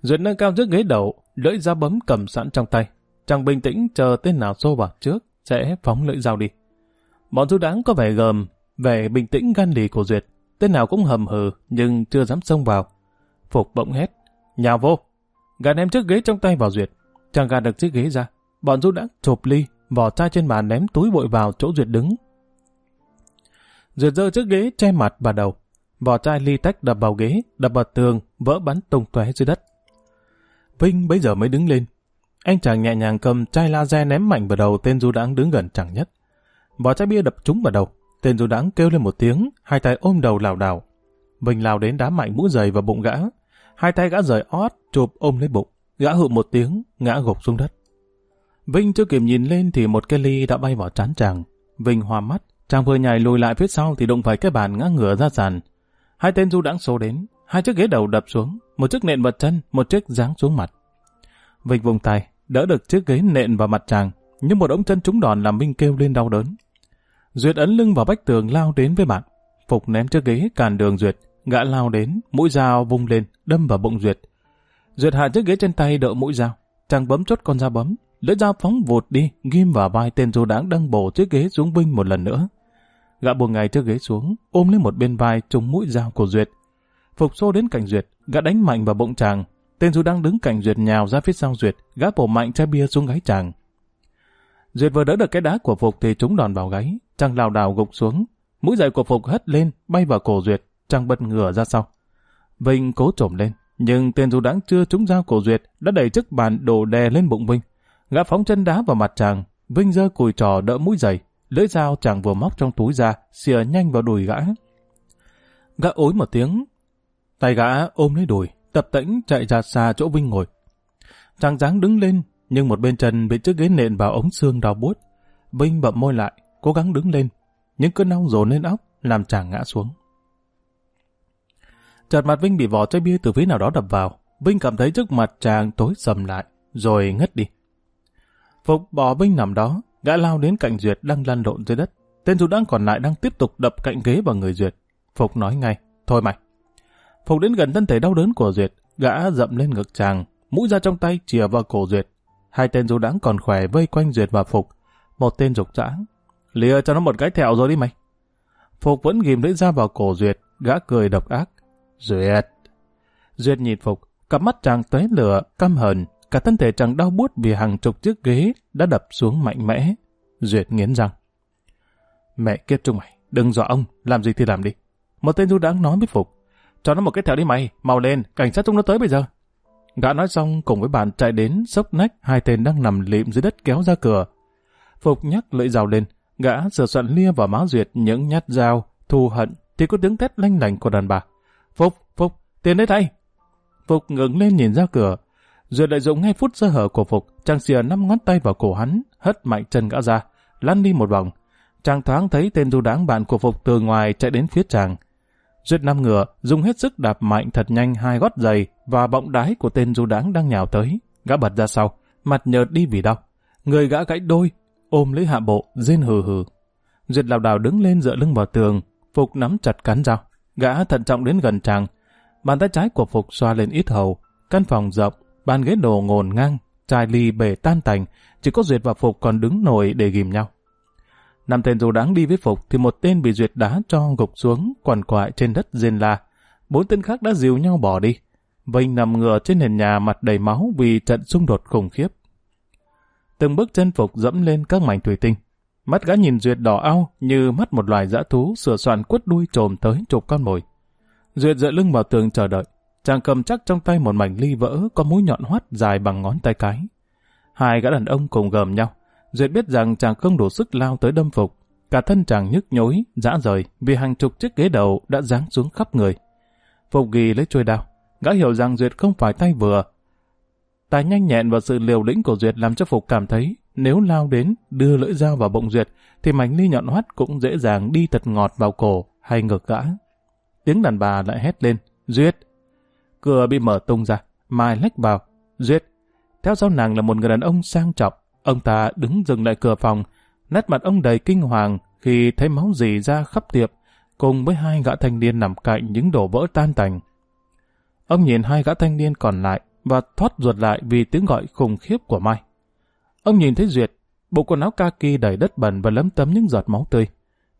S1: Duyệt nâng cao trước ghế đầu, lưỡi dao bấm cầm sẵn trong tay. Chàng bình tĩnh chờ tên nào xô vào trước, sẽ phóng lưỡi dao đi. Bọn du đáng có vẻ gờm, vẻ bình tĩnh gan lì của Duyệt. Tên nào cũng hầm hừ, nhưng chưa dám xông vào. Phục bỗng hét, nhào vô. gạt em trước ghế trong tay vào Duyệt. Chàng gạt được chiếc ghế ra. Bọn du đáng chộp ly, vỏ chai trên bàn ném túi bội vào chỗ Duyệt đứng. Duyệt giơ chiếc ghế che mặt và đầu. Vỏ chai ly tách đập vào ghế, đập vào tường, vỡ bắn tung tóe dưới đất. Vinh bấy giờ mới đứng lên. Anh chàng nhẹ nhàng cầm chai laser ném mạnh vào đầu tên du đãng đứng gần chẳng nhất. Vỏ chai bia đập trúng vào đầu. Tên du đãng kêu lên một tiếng, hai tay ôm đầu lảo đảo. Vinh lao đến đá mạnh mũ giày vào bụng gã. Hai tay gã rời ót, chụp ôm lấy bụng. Gã hụ một tiếng, ngã gục xuống đất. Vinh chưa kịp nhìn lên thì một cái ly đã bay vào trán chàng. Vinh hoa mắt, chàng vừa nhảy lùi lại phía sau thì đụng phải cái bàn ngã ngửa ra sàn. Hai tên du đãng xô đến, hai chiếc ghế đầu đập xuống, một chiếc nện vào chân, một chiếc giáng xuống mặt. Vinh vùng tay, đỡ được chiếc ghế nện vào mặt chàng, nhưng một ống chân trúng đòn làm Vinh kêu lên đau đớn. Duyệt ấn lưng vào vách tường lao đến với bạn. Phục ném chiếc ghế cản đường Duyệt, gã lao đến, mũi dao vung lên, đâm vào bụng Duyệt. Duyệt hạ chiếc ghế trên tay đỡ mũi dao, chàng bấm chốt con dao bấm, lưỡi dao phóng vụt đi, ghim vào vai tên du đáng đang bổ chiếc ghế xuống binh một lần nữa. Gã buông ngay chiếc ghế xuống, ôm lên một bên vai trùng mũi dao của Duyệt. Phục xô đến cạnh Duyệt, gã đánh mạnh vào bụng chàng. Tên Du đang đứng cạnh Duyệt nhào ra phía sau Duyệt, gã bổ mạnh chai bia xuống gáy chàng. Duyệt vừa đỡ được cái đá của Phục thì trúng đòn vào gáy, chàng lảo đảo gục xuống. Mũi giày của Phục hất lên, bay vào cổ Duyệt, chàng bật ngửa ra sau. Vinh cố trồm lên, nhưng tên dù đáng chưa trúng dao cổ Duyệt đã đẩy chiếc bàn đổ đè lên bụng Vinh. Gã phóng chân đá vào mặt chàng, Vinh giơ cùi trò đỡ mũi giày, lưỡi dao chàng vừa móc trong túi ra, xìa nhanh vào đùi gã. Gã ối một tiếng, tay gã ôm lấy đùi, tập tễnh chạy ra xa chỗ Vinh ngồi. Chàng dáng đứng lên, nhưng một bên chân bị chiếc ghế nện vào ống xương đau buốt. Vinh bậm môi lại, cố gắng đứng lên, những cơn đau dồn lên óc làm chàng ngã xuống. Chợt mặt Vinh bị vỏ chai bia từ phía nào đó đập vào, Vinh cảm thấy trước mặt chàng tối sầm lại, rồi ngất đi. Phục bỏ Vinh nằm đó, gã lao đến cạnh Duyệt đang lăn lộn dưới đất. Tên dù đang còn lại đang tiếp tục đập cạnh ghế vào người Duyệt. Phục nói ngay, thôi mày. Phục đến gần thân thể đau đớn của Duyệt, gã dậm lên ngực chàng, mũi ra trong tay chìa vào cổ Duyệt. Hai tên dù đáng còn khỏe vây quanh Duyệt và Phục. Một tên rục rã. Lìa cho nó một cái thẹo rồi đi mày. Phục vẫn ghim lưỡi ra vào cổ Duyệt, gã cười độc ác. Duyệt. Duyệt nhìn Phục, cặp mắt chàng tóe lửa, căm hờn, cả thân thể chàng đau buốt vì hàng chục chiếc ghế đã đập xuống mạnh mẽ. Duyệt nghiến răng. Mẹ kiếp trung mày, đừng dọa ông, làm gì thì làm đi. Một tên du đáng nói với Phục. Cho nó một cái thẹo đi mày, mau lên, cảnh sát chúng nó tới bây giờ. Gã nói xong cùng với bạn chạy đến, sốc nách hai tên đang nằm lịm dưới đất kéo ra cửa. Phục nhắc lưỡi dao lên, gã sửa soạn lia vào má Duyệt những nhát dao, thù hận, thì có tiếng tét lanh lành của đàn bà. Phục, Phục, tiền đấy thay. Phục ngừng lên nhìn ra cửa. rồi lợi dụng ngay phút sơ hở của Phục, chàng xìa năm ngón tay vào cổ hắn, hất mạnh chân gã ra, lăn đi một vòng. Chàng thoáng thấy tên du đáng bạn của Phục từ ngoài chạy đến phía chàng. Duyệt năm ngựa, dùng hết sức đạp mạnh thật nhanh hai gót giày và bọng đái của tên du đáng đang nhào tới. Gã bật ra sau, mặt nhợt đi vì đau. Người gã gãy đôi, ôm lấy hạ bộ, rên hừ hừ. Duyệt lảo đảo đứng lên dựa lưng vào tường, Phục nắm chặt cán dao. Gã thận trọng đến gần chàng. Bàn tay trái của Phục xoa lên ít hầu. Căn phòng rộng, bàn ghế đồ ngồn ngang, chai ly bể tan tành, chỉ có Duyệt và Phục còn đứng nổi để ghim nhau. Năm tên dù đáng đi với Phục thì một tên bị Duyệt đá cho gục xuống, quằn quại trên đất rên la. Bốn tên khác đã dìu nhau bỏ đi. Vinh nằm ngửa trên nền nhà mặt đầy máu vì trận xung đột khủng khiếp. Từng bước chân Phục dẫm lên các mảnh thủy tinh. Mắt gã nhìn Duyệt đỏ ao như mắt một loài dã thú sửa soạn quất đuôi trồm tới chụp con mồi. Duyệt dựa lưng vào tường chờ đợi. Chàng cầm chắc trong tay một mảnh ly vỡ có mũi nhọn hoắt dài bằng ngón tay cái. Hai gã đàn ông cùng gầm nhau. Duyệt biết rằng chàng không đủ sức lao tới đâm phục. Cả thân chàng nhức nhối, dã rời vì hàng chục chiếc ghế đầu đã giáng xuống khắp người. Phục ghi lấy chuôi đao. Gã hiểu rằng Duyệt không phải tay vừa. Tài nhanh nhẹn và sự liều lĩnh của Duyệt làm cho Phục cảm thấy nếu lao đến đưa lưỡi dao vào bụng Duyệt thì mảnh ly nhọn hoắt cũng dễ dàng đi thật ngọt vào cổ hay ngược gã. Tiếng đàn bà lại hét lên, Duyệt. Cửa bị mở tung ra, Mai lách vào, Duyệt. Theo sau nàng là một người đàn ông sang trọng, ông ta đứng dừng lại cửa phòng, nét mặt ông đầy kinh hoàng khi thấy máu dì ra khắp tiệm, cùng với hai gã thanh niên nằm cạnh những đổ vỡ tan tành. Ông nhìn hai gã thanh niên còn lại và thoát ruột lại vì tiếng gọi khủng khiếp của Mai. Ông nhìn thấy Duyệt, bộ quần áo kaki đầy đất bẩn và lấm tấm những giọt máu tươi.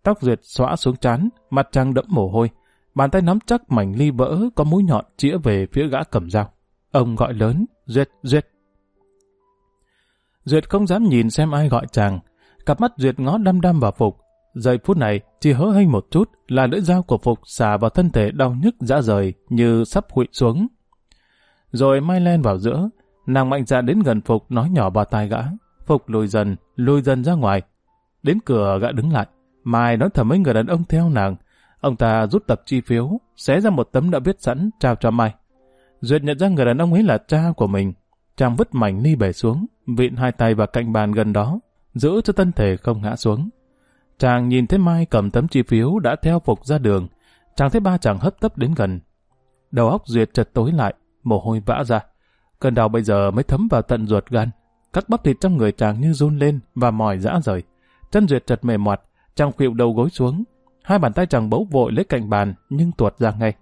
S1: Tóc Duyệt xõa xuống trán, mặt trăng đẫm mồ hôi, bàn tay nắm chắc mảnh ly vỡ có mũi nhọn chĩa về phía gã cầm dao. Ông gọi lớn, Duyệt, Duyệt. Duyệt không dám nhìn xem ai gọi chàng. Cặp mắt Duyệt ngó đăm đăm vào Phục. Giây phút này, chỉ hớ hênh một chút là lưỡi dao của Phục xả vào thân thể đau nhức dã rời như sắp hụi xuống. Rồi Mai len vào giữa, nàng mạnh dạn đến gần Phục nói nhỏ vào tai gã. Phục lùi dần, lùi dần ra ngoài. Đến cửa gã đứng lại. Mai nói thầm mấy người đàn ông theo nàng. Ông ta rút tập chi phiếu, xé ra một tấm đã viết sẵn, trao cho Mai. Duyệt nhận ra người đàn ông ấy là cha của mình. Chàng vứt mảnh ly bể xuống, vịn hai tay vào cạnh bàn gần đó, giữ cho thân thể không ngã xuống. Chàng nhìn thấy Mai cầm tấm chi phiếu đã theo phục ra đường. Chàng thấy ba chàng hấp tấp đến gần. Đầu óc Duyệt chợt tối lại, mồ hôi vã ra. Cơn đau bây giờ mới thấm vào tận ruột gan. Các bắp thịt trong người chàng như run lên và mỏi dã rời. Chân Duyệt chật mềm mọt, chàng khuỵu đầu gối xuống. Hai bàn tay chàng bấu vội lấy cạnh bàn nhưng tuột ra ngay.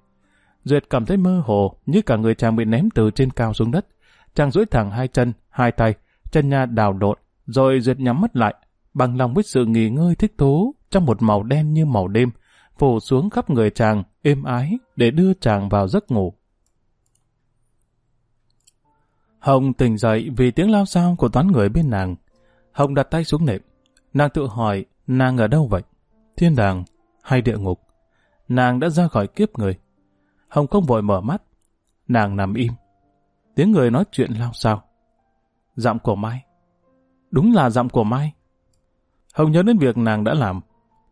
S1: Duyệt cảm thấy mơ hồ như cả người chàng bị ném từ trên cao xuống đất. Chàng duỗi thẳng hai chân, hai tay, chân nha đào đột, rồi Duyệt nhắm mắt lại, bằng lòng với sự nghỉ ngơi thích thú trong một màu đen như màu đêm, phủ xuống khắp người chàng, êm ái để đưa chàng vào giấc ngủ. Hồng tỉnh dậy vì tiếng lao sao của toán người bên nàng. Hồng đặt tay xuống nệm. Nàng tự hỏi, nàng ở đâu vậy? Thiên đàng hay địa ngục? Nàng đã ra khỏi kiếp người. Hồng không vội mở mắt. Nàng nằm im. Tiếng người nói chuyện lao sao. Giọng của Mai. Đúng là giọng của Mai. Hồng nhớ đến việc nàng đã làm.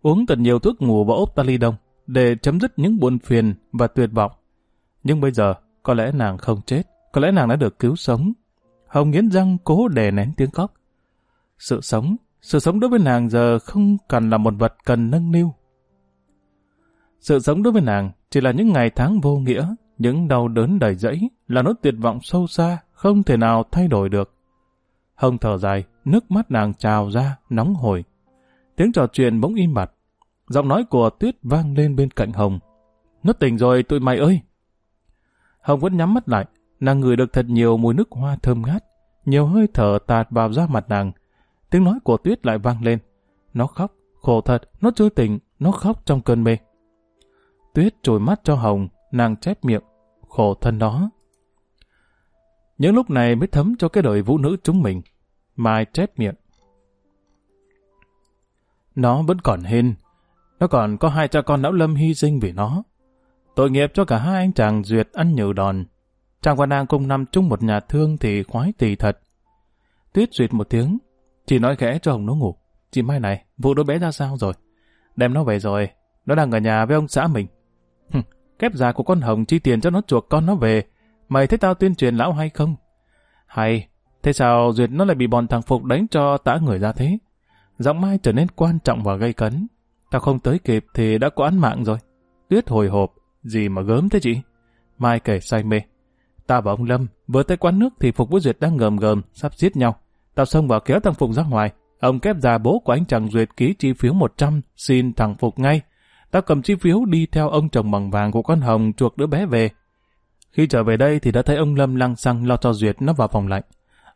S1: Uống thật nhiều thuốc ngủ và ốp tali đông để chấm dứt những buồn phiền và tuyệt vọng. Nhưng bây giờ, có lẽ nàng không chết. Có lẽ nàng đã được cứu sống. Hồng nghiến răng cố đè nén tiếng khóc. Sự sống, sự sống đối với nàng giờ không cần là một vật cần nâng niu. Sự sống đối với nàng chỉ là những ngày tháng vô nghĩa, những đau đớn đầy dẫy, là nỗi tuyệt vọng sâu xa, không thể nào thay đổi được. Hồng thở dài, nước mắt nàng trào ra, nóng hổi. Tiếng trò chuyện bỗng im bặt. Giọng nói của Tuyết vang lên bên cạnh Hồng. Nó tỉnh rồi tụi mày ơi! Hồng vẫn nhắm mắt lại, nàng ngửi được thật nhiều mùi nước hoa thơm ngát, nhiều hơi thở tạt vào da mặt nàng. Tiếng nói của Tuyết lại vang lên. Nó khóc, khổ thật, nó chưa tỉnh, nó khóc trong cơn mê. Tuyết trồi mắt cho Hồng, nàng chép miệng, khổ thân đó. Những lúc này mới thấm cho cái đời vũ nữ chúng mình. Mai chép miệng. Nó vẫn còn hên. Nó còn có hai cha con lão lâm hy sinh vì nó. Tội nghiệp cho cả hai anh chàng duyệt ăn nhừ đòn. Chàng và nàng cùng nằm chung một nhà thương thì khoái tỳ thật. Tuyết duyệt một tiếng, chỉ nói khẽ cho Hồng nó ngủ. Chị Mai này, vụ đứa bé ra sao rồi? Đem nó về rồi, nó đang ở nhà với ông xã mình. Hừm, kép già của con Hồng chi tiền cho nó chuộc con nó về. Mày thấy tao tuyên truyền lão hay không? Hay, thế sao Duyệt nó lại bị bọn thằng Phục đánh cho tã người ra thế? Giọng Mai trở nên quan trọng và gây cấn. Tao không tới kịp thì đã có án mạng rồi. Tuyết hồi hộp, gì mà gớm thế chị? Mai kể say mê. Ta và ông Lâm vừa tới quán nước thì Phục với Duyệt đang ngầm ngầm, sắp giết nhau. Tao xông vào kéo thằng Phục ra ngoài. Ông kép già bố của anh chàng Duyệt ký chi phiếu 100, xin thằng Phục ngay. Tao cầm chi phiếu đi theo ông chồng bằng vàng của con Hồng chuộc đứa bé về. Khi trở về đây thì đã thấy ông Lâm lăng xăng lo cho Duyệt nó vào phòng lạnh.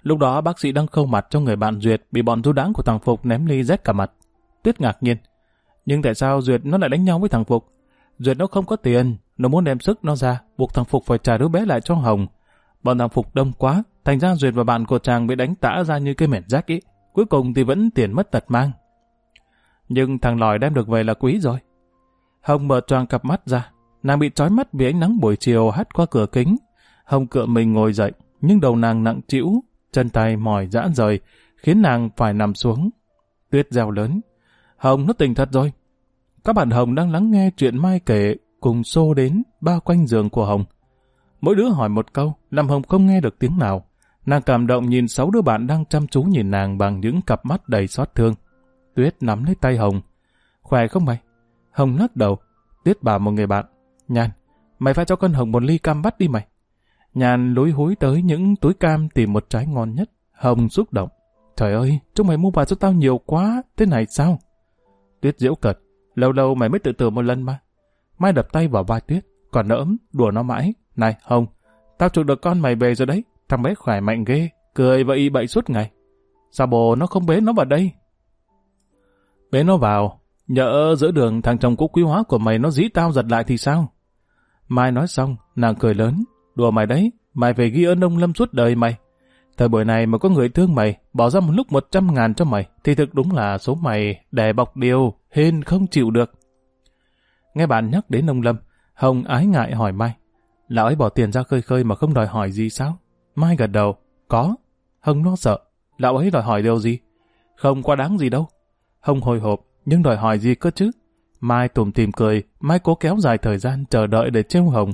S1: Lúc đó bác sĩ đang khâu mặt cho người bạn Duyệt bị bọn du đáng của thằng Phục ném ly rách cả mặt. Tuyết ngạc nhiên. Nhưng tại sao Duyệt nó lại đánh nhau với thằng Phục? Duyệt nó không có tiền, nó muốn đem sức nó ra, buộc thằng Phục phải trả đứa bé lại cho Hồng. Bọn thằng Phục đông quá, thành ra Duyệt và bạn của chàng bị đánh tả ra như cái mẻn rách ý. Cuối cùng thì vẫn tiền mất tật mang. Nhưng thằng lòi đem được về là quý rồi. Hồng mở choàng cặp mắt ra, nàng bị trói mắt vì ánh nắng buổi chiều hắt qua cửa kính. Hồng cựa mình ngồi dậy, nhưng đầu nàng nặng trĩu, chân tay mỏi dã rời, khiến nàng phải nằm xuống. Tuyết reo lớn. Hồng nó tỉnh thật rồi. Các bạn Hồng đang lắng nghe chuyện Mai kể cùng xô đến bao quanh giường của Hồng. Mỗi đứa hỏi một câu, làm Hồng không nghe được tiếng nào. Nàng cảm động nhìn sáu đứa bạn đang chăm chú nhìn nàng bằng những cặp mắt đầy xót thương. Tuyết nắm lấy tay Hồng. Khỏe không mày? Hồng lắc đầu. Tuyết bảo một người bạn. Nhàn, mày phải cho con Hồng một ly cam bắt đi mày. Nhàn lối hối tới những túi cam tìm một trái ngon nhất. Hồng xúc động. Trời ơi, chúng mày mua bà cho tao nhiều quá, thế này sao? Tuyết diễu cợt. Lâu lâu mày mới tự tử một lần mà. Mai đập tay vào vai Tuyết, còn nỡm, đùa nó mãi. Này, Hồng, tao chụp được con mày về rồi đấy. Thằng bé khỏe mạnh ghê, cười và y bậy suốt ngày. Sao bồ nó không bế nó vào đây? Bế nó vào, nhỡ giữa đường thằng chồng cũ quý hóa của mày nó dí tao giật lại thì sao? Mai nói xong, nàng cười lớn. Đùa mày đấy, mày phải ghi ơn ông Lâm suốt đời mày. Thời buổi này mà có người thương mày, bỏ ra một lúc một trăm ngàn cho mày, thì thực đúng là số mày đè bọc điều, hên không chịu được. Nghe bạn nhắc đến ông Lâm, Hồng ái ngại hỏi Mai. Lão ấy bỏ tiền ra khơi khơi mà không đòi hỏi gì sao? Mai gật đầu. Có. Hồng lo sợ. Lão ấy đòi hỏi điều gì? Không quá đáng gì đâu. Hồng hồi hộp, nhưng đòi hỏi gì cơ chứ? Mai tủm tìm cười, Mai cố kéo dài thời gian chờ đợi để trêu Hồng.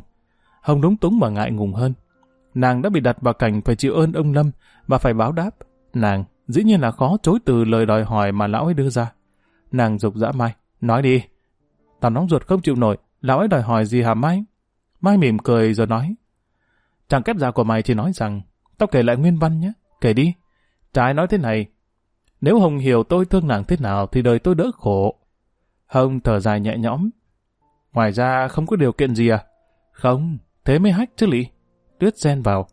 S1: Hồng đúng túng mà ngại ngùng hơn. Nàng đã bị đặt vào cảnh phải chịu ơn ông Lâm và phải báo đáp. Nàng, dĩ nhiên là khó chối từ lời đòi hỏi mà lão ấy đưa ra. Nàng dục dã Mai, nói đi. Tao nóng ruột không chịu nổi, lão ấy đòi hỏi gì hả Mai? Mai mỉm cười rồi nói. Chàng kép già của mày chỉ nói rằng, tao kể lại nguyên văn nhé, kể đi. Trái nói thế này, nếu Hồng hiểu tôi thương nàng thế nào thì đời tôi đỡ khổ. Hồng thở dài nhẹ nhõm. Ngoài ra không có điều kiện gì à? Không, thế mới hách chứ lị. Tuyết xen vào.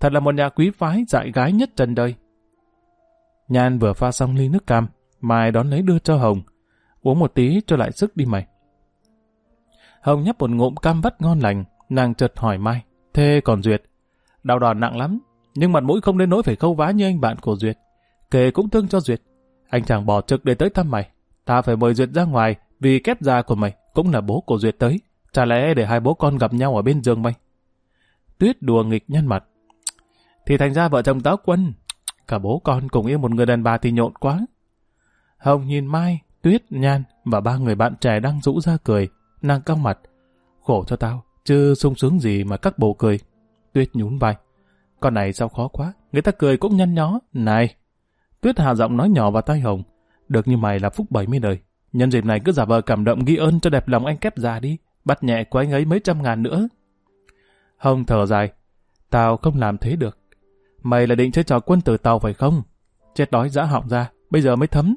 S1: Thật là một nhà quý phái dại gái nhất trần đời. Nhan vừa pha xong ly nước cam, Mai đón lấy đưa cho Hồng. Uống một tí cho lại sức đi mày. Hồng nhấp một ngụm cam vắt ngon lành, nàng chợt hỏi Mai. Thế còn Duyệt? Đau đòn nặng lắm, nhưng mặt mũi không đến nỗi phải khâu vá như anh bạn của Duyệt. Kề cũng thương cho Duyệt. Anh chàng bỏ trực để tới thăm mày. Ta phải mời Duyệt ra ngoài vì kép già của mày cũng là bố của Duyệt tới. Chả lẽ để hai bố con gặp nhau ở bên giường mày? Tuyết đùa nghịch nhăn mặt. Thì thành ra vợ chồng táo quân. Cả bố con cùng yêu một người đàn bà thì nhộn quá. Hồng nhìn Mai, Tuyết, Nhan và ba người bạn trẻ đang rũ ra cười. Nàng cong mặt. Khổ cho tao, chứ sung sướng gì mà các bộ cười. Tuyết nhún vai. Con này sao khó quá, người ta cười cũng nhăn nhó. Này! Tuyết hạ giọng nói nhỏ vào tai Hồng. Được như mày là phúc 70 đời. Nhân dịp này cứ giả vờ cảm động ghi ơn cho đẹp lòng anh kép già đi. Bắt nhẹ của anh ấy mấy trăm ngàn nữa. Hồng thở dài. Tao không làm thế được. Mày là định chơi trò quân tử tàu phải không? Chết đói dã họng ra, bây giờ mới thấm.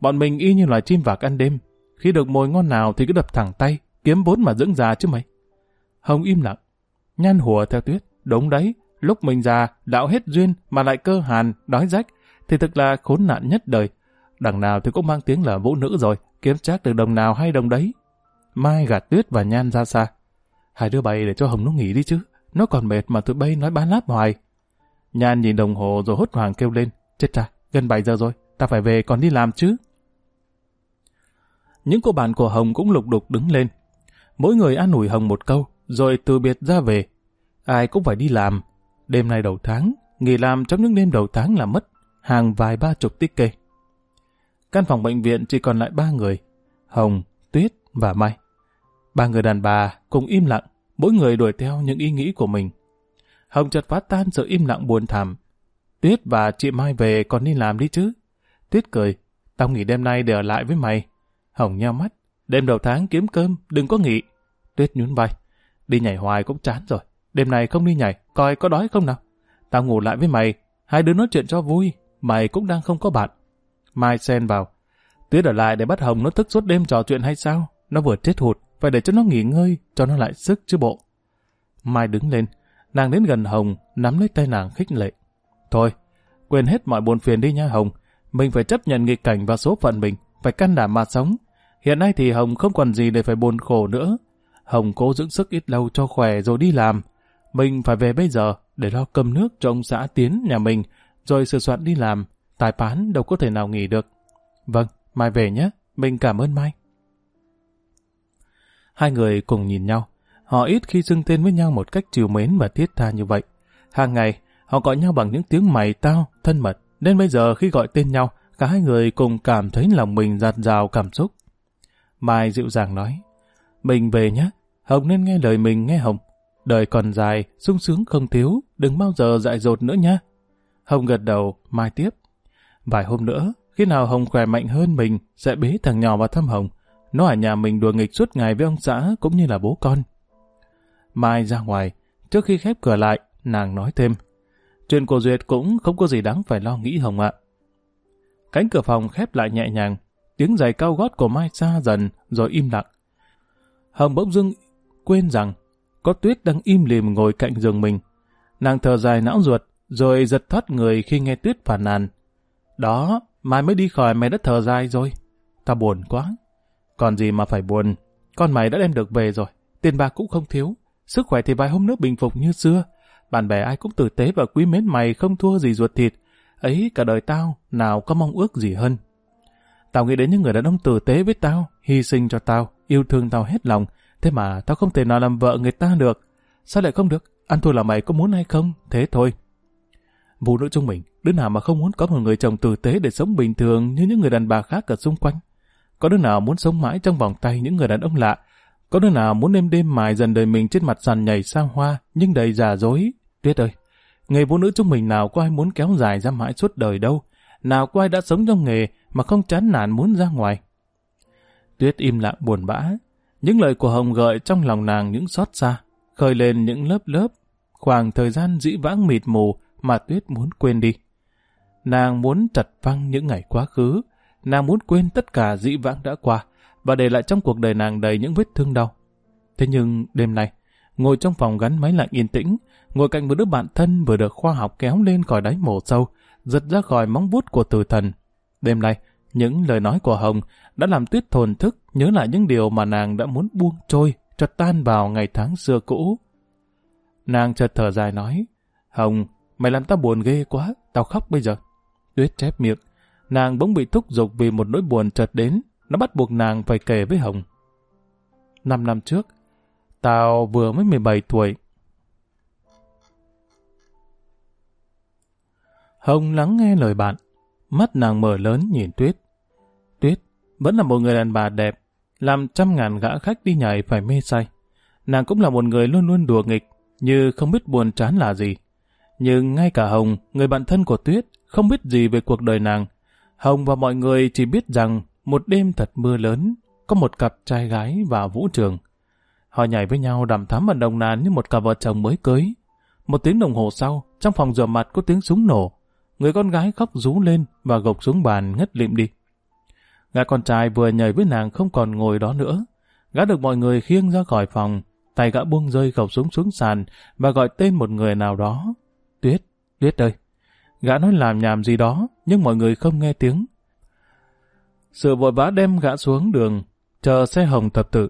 S1: Bọn mình y như loài chim vạc ăn đêm. Khi được mồi ngon nào thì cứ đập thẳng tay, kiếm vốn mà dưỡng già chứ mày. Hồng im lặng. Nhan hùa theo tuyết. Đúng đấy, lúc mình già, đạo hết duyên mà lại cơ hàn, đói rách, thì thực là khốn nạn nhất đời. Đằng nào thì cũng mang tiếng là vũ nữ rồi, kiếm chắc được đồng nào hay đồng đấy. Mai gạt tuyết và nhan ra xa. Hai đứa bay để cho Hồng nó nghỉ đi chứ. Nó còn mệt mà tụi bay nói bán láp hoài. Nhan nhìn đồng hồ rồi hốt hoảng kêu lên. Chết cha, gần 7 giờ rồi, ta phải về còn đi làm chứ. Những cô bạn của Hồng cũng lục đục đứng lên. Mỗi người an ủi Hồng một câu, rồi từ biệt ra về. Ai cũng phải đi làm. Đêm nay đầu tháng, nghỉ làm trong những đêm đầu tháng là mất hàng vài ba chục tích kê. Căn phòng bệnh viện chỉ còn lại ba người, Hồng, Tuyết và Mai. Ba người đàn bà cùng im lặng, mỗi người đuổi theo những ý nghĩ của mình. Hồng chợt phá tan sự im lặng buồn thảm. Tuyết và chị Mai về còn đi làm đi chứ. Tuyết cười, tao nghỉ đêm nay để ở lại với mày. Hồng nheo mắt, đêm đầu tháng kiếm cơm, đừng có nghỉ. Tuyết nhún vai, đi nhảy hoài cũng chán rồi. Đêm này không đi nhảy, coi có đói không nào. Tao ngủ lại với mày, hai đứa nói chuyện cho vui, mày cũng đang không có bạn. Mai xen vào. Tuyết ở lại để bắt Hồng nó thức suốt đêm trò chuyện hay sao? Nó vừa chết hụt, phải để cho nó nghỉ ngơi, cho nó lại sức chứ bộ. Mai đứng lên, nàng đến gần Hồng, nắm lấy tay nàng khích lệ. Thôi, quên hết mọi buồn phiền đi nha Hồng. Mình phải chấp nhận nghịch cảnh và số phận mình, phải can đảm mà sống. Hiện nay thì Hồng không còn gì để phải buồn khổ nữa. Hồng cố dưỡng sức ít lâu cho khỏe rồi đi làm. Mình phải về bây giờ để lo cầm nước cho ông xã Tiến nhà mình, rồi sửa soạn đi làm. Tài phán đâu có thể nào nghỉ được. Vâng, Mai về nhé. Mình cảm ơn Mai. Hai người cùng nhìn nhau. Họ ít khi xưng tên với nhau một cách chiều mến và thiết tha như vậy. Hàng ngày, họ gọi nhau bằng những tiếng mày tao, thân mật. Nên bây giờ khi gọi tên nhau, cả hai người cùng cảm thấy lòng mình giạt rào cảm xúc. Mai dịu dàng nói, Mình về nhé, Hồng nên nghe lời mình nghe Hồng. Đời còn dài, sung sướng không thiếu, đừng bao giờ dại dột nữa nha. Hồng gật đầu, Mai tiếp. Vài hôm nữa, khi nào Hồng khỏe mạnh hơn mình, sẽ bế thằng nhỏ vào thăm Hồng. Nó ở nhà mình đùa nghịch suốt ngày với ông xã cũng như là bố con. Mai ra ngoài, trước khi khép cửa lại, nàng nói thêm. Chuyện của Duyệt cũng không có gì đáng phải lo nghĩ Hồng ạ. Cánh cửa phòng khép lại nhẹ nhàng, tiếng giày cao gót của Mai xa dần rồi im lặng. Hồng bỗng dưng quên rằng có tuyết đang im lìm ngồi cạnh giường mình. Nàng thở dài não ruột, rồi giật thoát người khi nghe tuyết phản nàn. Đó, mai mới đi khỏi mày đã thở dài rồi. Ta buồn quá. Còn gì mà phải buồn, con mày đã đem được về rồi, tiền bạc cũng không thiếu, sức khỏe thì vài hôm nữa bình phục như xưa. Bạn bè ai cũng tử tế và quý mến mày không thua gì ruột thịt. Ấy cả đời tao, nào có mong ước gì hơn. Tao nghĩ đến những người đàn ông tử tế với tao, hy sinh cho tao, yêu thương tao hết lòng, thế mà tao không thể nào làm vợ người ta được. Sao lại không được? Ăn thua là mày có muốn hay không? Thế thôi. Vũ nữ trong mình, đứa nào mà không muốn có một người chồng tử tế để sống bình thường như những người đàn bà khác ở xung quanh? Có đứa nào muốn sống mãi trong vòng tay những người đàn ông lạ? Có đứa nào muốn đêm đêm mài dần đời mình trên mặt sàn nhảy sao hoa nhưng đầy giả dối? Tuyết ơi, người phụ nữ chúng mình nào có ai muốn kéo dài ra mãi suốt đời đâu. Nào có ai đã sống trong nghề mà không chán nản muốn ra ngoài. Tuyết im lặng buồn bã. Những lời của Hồng gợi trong lòng nàng những xót xa, khơi lên những lớp lớp, khoảng thời gian dĩ vãng mịt mù mà Tuyết muốn quên đi. Nàng muốn chặt văng những ngày quá khứ, nàng muốn quên tất cả dĩ vãng đã qua và để lại trong cuộc đời nàng đầy những vết thương đau. Thế nhưng đêm nay, ngồi trong phòng gắn máy lạnh yên tĩnh, ngồi cạnh một đứa bạn thân vừa được khoa học kéo lên khỏi đáy mổ sâu, giật ra khỏi móng vuốt của tử thần. Đêm nay, những lời nói của Hồng đã làm Tuyết thồn thức nhớ lại những điều mà nàng đã muốn buông trôi cho tan vào ngày tháng xưa cũ. Nàng chợt thở dài nói, Hồng, mày làm tao buồn ghê quá, tao khóc bây giờ. Tuyết chép miệng, nàng bỗng bị thúc giục vì một nỗi buồn chợt đến, nó bắt buộc nàng phải kể với Hồng. Năm năm trước, tao vừa mới 17 tuổi. Hồng lắng nghe lời bạn, mắt nàng mở lớn nhìn Tuyết. Tuyết vẫn là một người đàn bà đẹp, làm trăm ngàn gã khách đi nhảy phải mê say. Nàng cũng là một người luôn luôn đùa nghịch, như không biết buồn chán là gì. Nhưng ngay cả Hồng, người bạn thân của Tuyết, không biết gì về cuộc đời nàng. Hồng và mọi người chỉ biết rằng một đêm thật mưa lớn, có một cặp trai gái vào vũ trường. Họ nhảy với nhau đàm thắm và đồng nàn như một cặp vợ chồng mới cưới. Một tiếng đồng hồ sau, trong phòng rửa mặt có tiếng súng nổ. Người con gái khóc rú lên và gục xuống bàn ngất lịm đi. Gã con trai vừa nhảy với nàng không còn ngồi đó nữa. Gã được mọi người khiêng ra khỏi phòng, tay gã buông rơi khẩu xuống xuống sàn và gọi tên một người nào đó. Tuyết, Tuyết ơi. Gã nói làm nhảm gì đó, nhưng mọi người không nghe tiếng. Sự vội vã đem gã xuống đường, chờ xe hồng tập tự.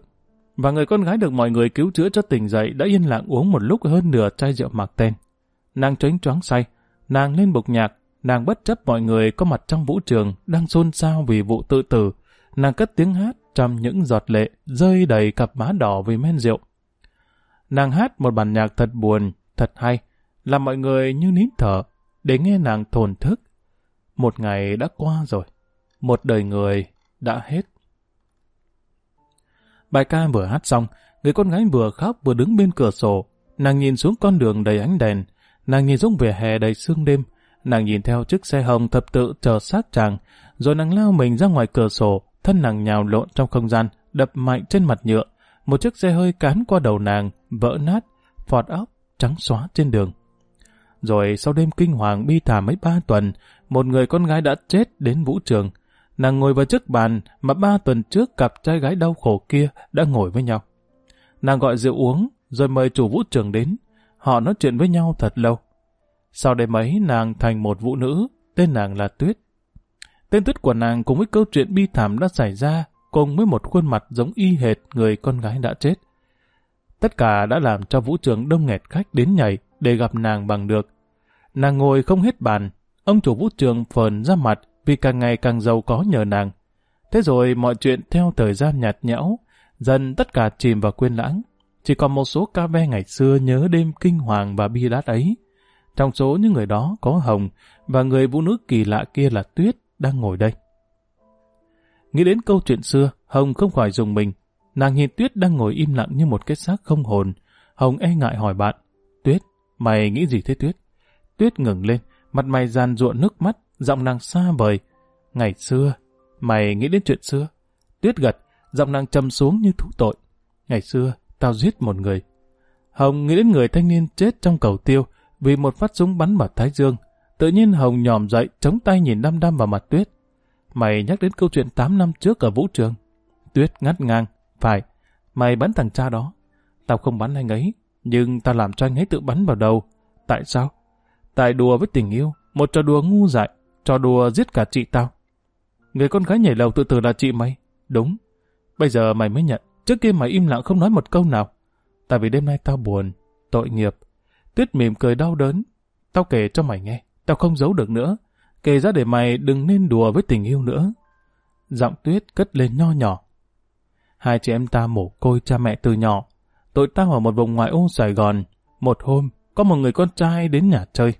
S1: Và người con gái được mọi người cứu chữa cho tỉnh dậy đã yên lặng uống một lúc hơn nửa chai rượu mạc tên. Nàng tránh choáng say, nàng lên bục nhạc, nàng bất chấp mọi người có mặt trong vũ trường đang xôn xao vì vụ tự tử. Nàng cất tiếng hát trong những giọt lệ rơi đầy cặp má đỏ vì men rượu. Nàng hát một bản nhạc thật buồn, thật hay, làm mọi người như nín thở để nghe nàng thổn thức. Một ngày đã qua rồi, một đời người đã hết. Bài ca vừa hát xong, người con gái vừa khóc vừa đứng bên cửa sổ. Nàng nhìn xuống con đường đầy ánh đèn, nàng nhìn xuống vỉa hè đầy sương đêm, nàng nhìn theo chiếc xe hồng thập tự chờ sát chàng, rồi nàng lao mình ra ngoài cửa sổ, thân nàng nhào lộn trong không gian, đập mạnh trên mặt nhựa. Một chiếc xe hơi cán qua đầu nàng, vỡ nát, phọt óc, trắng xóa trên đường. Rồi sau đêm kinh hoàng bi thảm mấy ba tuần, một người con gái đã chết đến vũ trường. Nàng ngồi vào chiếc bàn mà ba tuần trước cặp trai gái đau khổ kia đã ngồi với nhau. Nàng gọi rượu uống, rồi mời chủ vũ trường đến. Họ nói chuyện với nhau thật lâu. Sau đêm ấy nàng thành một vũ nữ, tên nàng là Tuyết. Tên Tuyết của nàng cùng với câu chuyện bi thảm đã xảy ra, cùng với một khuôn mặt giống y hệt người con gái đã chết. Tất cả đã làm cho vũ trường đông nghẹt khách đến nhảy để gặp nàng bằng được. Nàng ngồi không hết bàn, ông chủ vũ trường phờn ra mặt vì càng ngày càng giàu có nhờ nàng. Thế rồi mọi chuyện theo thời gian nhạt nhẽo, dần tất cả chìm vào quên lãng. Chỉ còn một số ca ve ngày xưa nhớ đêm kinh hoàng và bi đát ấy. Trong số những người đó có Hồng và người vũ nữ kỳ lạ kia là Tuyết đang ngồi đây. Nghĩ đến câu chuyện xưa, Hồng không khỏi dùng mình. Nàng nhìn Tuyết đang ngồi im lặng như một cái xác không hồn. Hồng e ngại hỏi bạn, Tuyết, mày nghĩ gì thế Tuyết? Tuyết ngừng lên, mặt mày giàn ruộng nước mắt, giọng nàng xa vời. Ngày xưa, mày nghĩ đến chuyện xưa. Tuyết gật, giọng nàng trầm xuống như thú tội. Ngày xưa, tao giết một người. Hồng nghĩ đến người thanh niên chết trong cầu tiêu vì một phát súng bắn vào Thái Dương. Tự nhiên Hồng nhòm dậy, chống tay nhìn đăm đăm vào mặt Tuyết. Mày nhắc đến câu chuyện 8 năm trước ở vũ trường. Tuyết ngắt ngang. Phải, mày bắn thằng cha đó. Tao không bắn anh ấy, nhưng tao làm cho anh ấy tự bắn vào đầu. Tại sao? Tại đùa với tình yêu, một trò đùa ngu dại, trò đùa giết cả chị tao. Người con gái nhảy lầu tự tử là chị mày. Đúng. Bây giờ mày mới nhận, trước kia mày im lặng không nói một câu nào. Tại vì đêm nay tao buồn, tội nghiệp. Tuyết mỉm cười đau đớn. Tao kể cho mày nghe, tao không giấu được nữa. Kể ra để mày đừng nên đùa với tình yêu nữa. Giọng Tuyết cất lên nho nhỏ. Hai chị em ta mồ côi cha mẹ từ nhỏ. Tụi tao ở một vùng ngoại ô Sài Gòn. Một hôm, có một người con trai đến nhà chơi.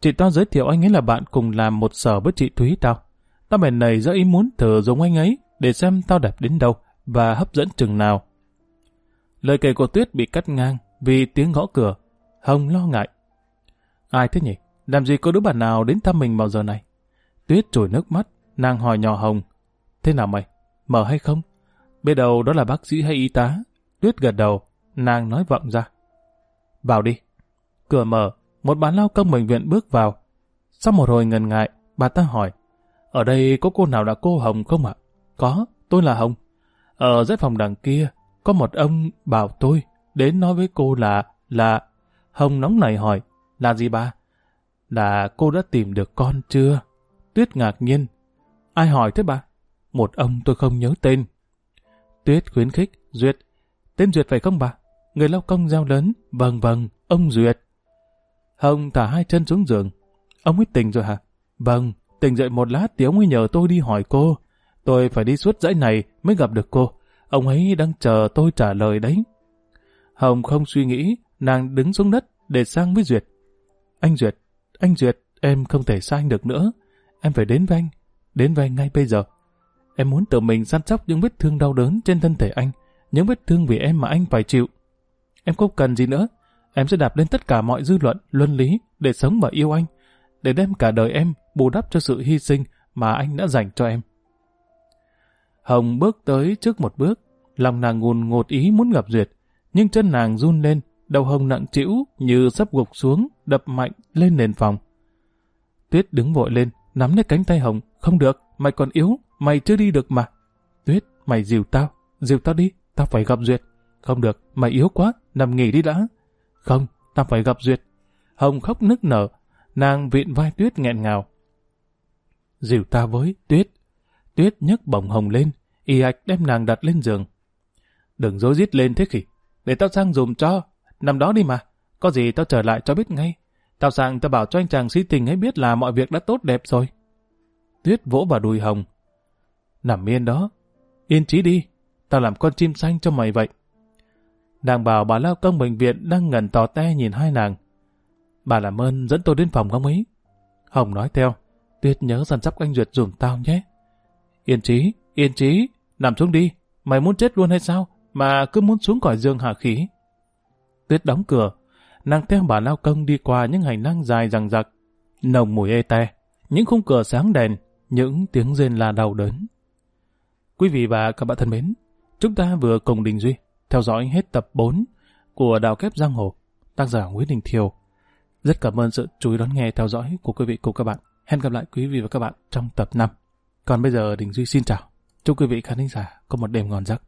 S1: Chị tao giới thiệu anh ấy là bạn cùng làm một sở với chị Thúy tao. Tao bèn này ra ý muốn thử giống anh ấy để xem tao đẹp đến đâu và hấp dẫn chừng nào. Lời kể của Tuyết bị cắt ngang vì tiếng gõ cửa. Hồng lo ngại. Ai thế nhỉ? Làm gì có đứa bạn nào đến thăm mình vào giờ này? Tuyết trồi nước mắt, nàng hỏi nhỏ Hồng. Thế nào mày? Mở hay không? Biết đầu đó là bác sĩ hay y tá? Tuyết gật đầu, nàng nói vọng ra. Vào đi. Cửa mở, một bà lao công bệnh viện bước vào. Sau một hồi ngần ngại, bà ta hỏi, ở đây có cô nào là cô Hồng không ạ? Có, tôi là Hồng. Ở dãy phòng đằng kia, có một ông bảo tôi đến nói với cô là, là... Hồng nóng nảy hỏi, là gì bà? Là cô đã tìm được con chưa? Tuyết ngạc nhiên. Ai hỏi thế bà? Một ông tôi không nhớ tên. Tuyết khuyến khích, Duyệt. Tên Duyệt phải không bà? Người lao công giao lớn. Vâng vâng, ông Duyệt. Hồng thả hai chân xuống giường. Ông ấy tỉnh rồi hả? Vâng, tỉnh dậy một lát thì ông ấy nhờ tôi đi hỏi cô. Tôi phải đi suốt dãy này mới gặp được cô. Ông ấy đang chờ tôi trả lời đấy. Hồng không suy nghĩ, nàng đứng xuống đất để sang với Duyệt. Anh Duyệt, anh Duyệt, em không thể xa anh được nữa. Em phải đến với anh, đến với anh ngay bây giờ. Em muốn tự mình săn sóc những vết thương đau đớn trên thân thể anh, những vết thương vì em mà anh phải chịu. Em không cần gì nữa, em sẽ đạp lên tất cả mọi dư luận, luân lý để sống và yêu anh, để đem cả đời em bù đắp cho sự hy sinh mà anh đã dành cho em. Hồng bước tới trước một bước, lòng nàng ngùn ngột ý muốn gặp Duyệt, nhưng chân nàng run lên, đầu hồng nặng trĩu như sắp gục xuống, đập mạnh lên nền phòng. Tuyết đứng vội lên, nắm lấy cánh tay Hồng, không được, mày còn yếu, mày chưa đi được mà. Tuyết, mày dìu tao, dìu tao đi, tao phải gặp Duyệt. Không được, mày yếu quá, nằm nghỉ đi đã. Không, tao phải gặp Duyệt. Hồng khóc nức nở, nàng vịn vai Tuyết nghẹn ngào. Dìu ta với, Tuyết. Tuyết nhấc bổng Hồng lên, y ạch đem nàng đặt lên giường. Đừng dối rít lên thế khỉ, để tao sang dùm cho, nằm đó đi mà, có gì tao trở lại cho biết ngay. Tao sang tao bảo cho anh chàng si tình ấy biết là mọi việc đã tốt đẹp rồi. Tuyết vỗ vào đùi Hồng. Nằm yên đó, yên trí đi, tao làm con chim xanh cho mày vậy. Nàng bảo bà lao công bệnh viện đang ngẩn tò te nhìn hai nàng. Bà làm ơn dẫn tôi đến phòng ông ấy. Hồng nói theo, Tuyết nhớ dần sắp anh Duyệt dùm tao nhé. Yên trí, yên trí, nằm xuống đi, mày muốn chết luôn hay sao, mà cứ muốn xuống khỏi giường hạ khí. Tuyết đóng cửa, nàng theo bà lao công đi qua những hành lang dài rằng rặc, nồng mùi ê te, những khung cửa sáng đèn, những tiếng rên là đau đớn. Quý vị và các bạn thân mến, chúng ta vừa cùng Đình Duy theo dõi hết tập 4 của Đào Kép Giang Hồ, tác giả Nguyễn Đình Thiều. Rất cảm ơn sự chú ý đón nghe theo dõi của quý vị cùng các bạn. Hẹn gặp lại quý vị và các bạn trong tập 5. Còn bây giờ Đình Duy xin chào. Chúc quý vị khán giả có một đêm ngon giấc.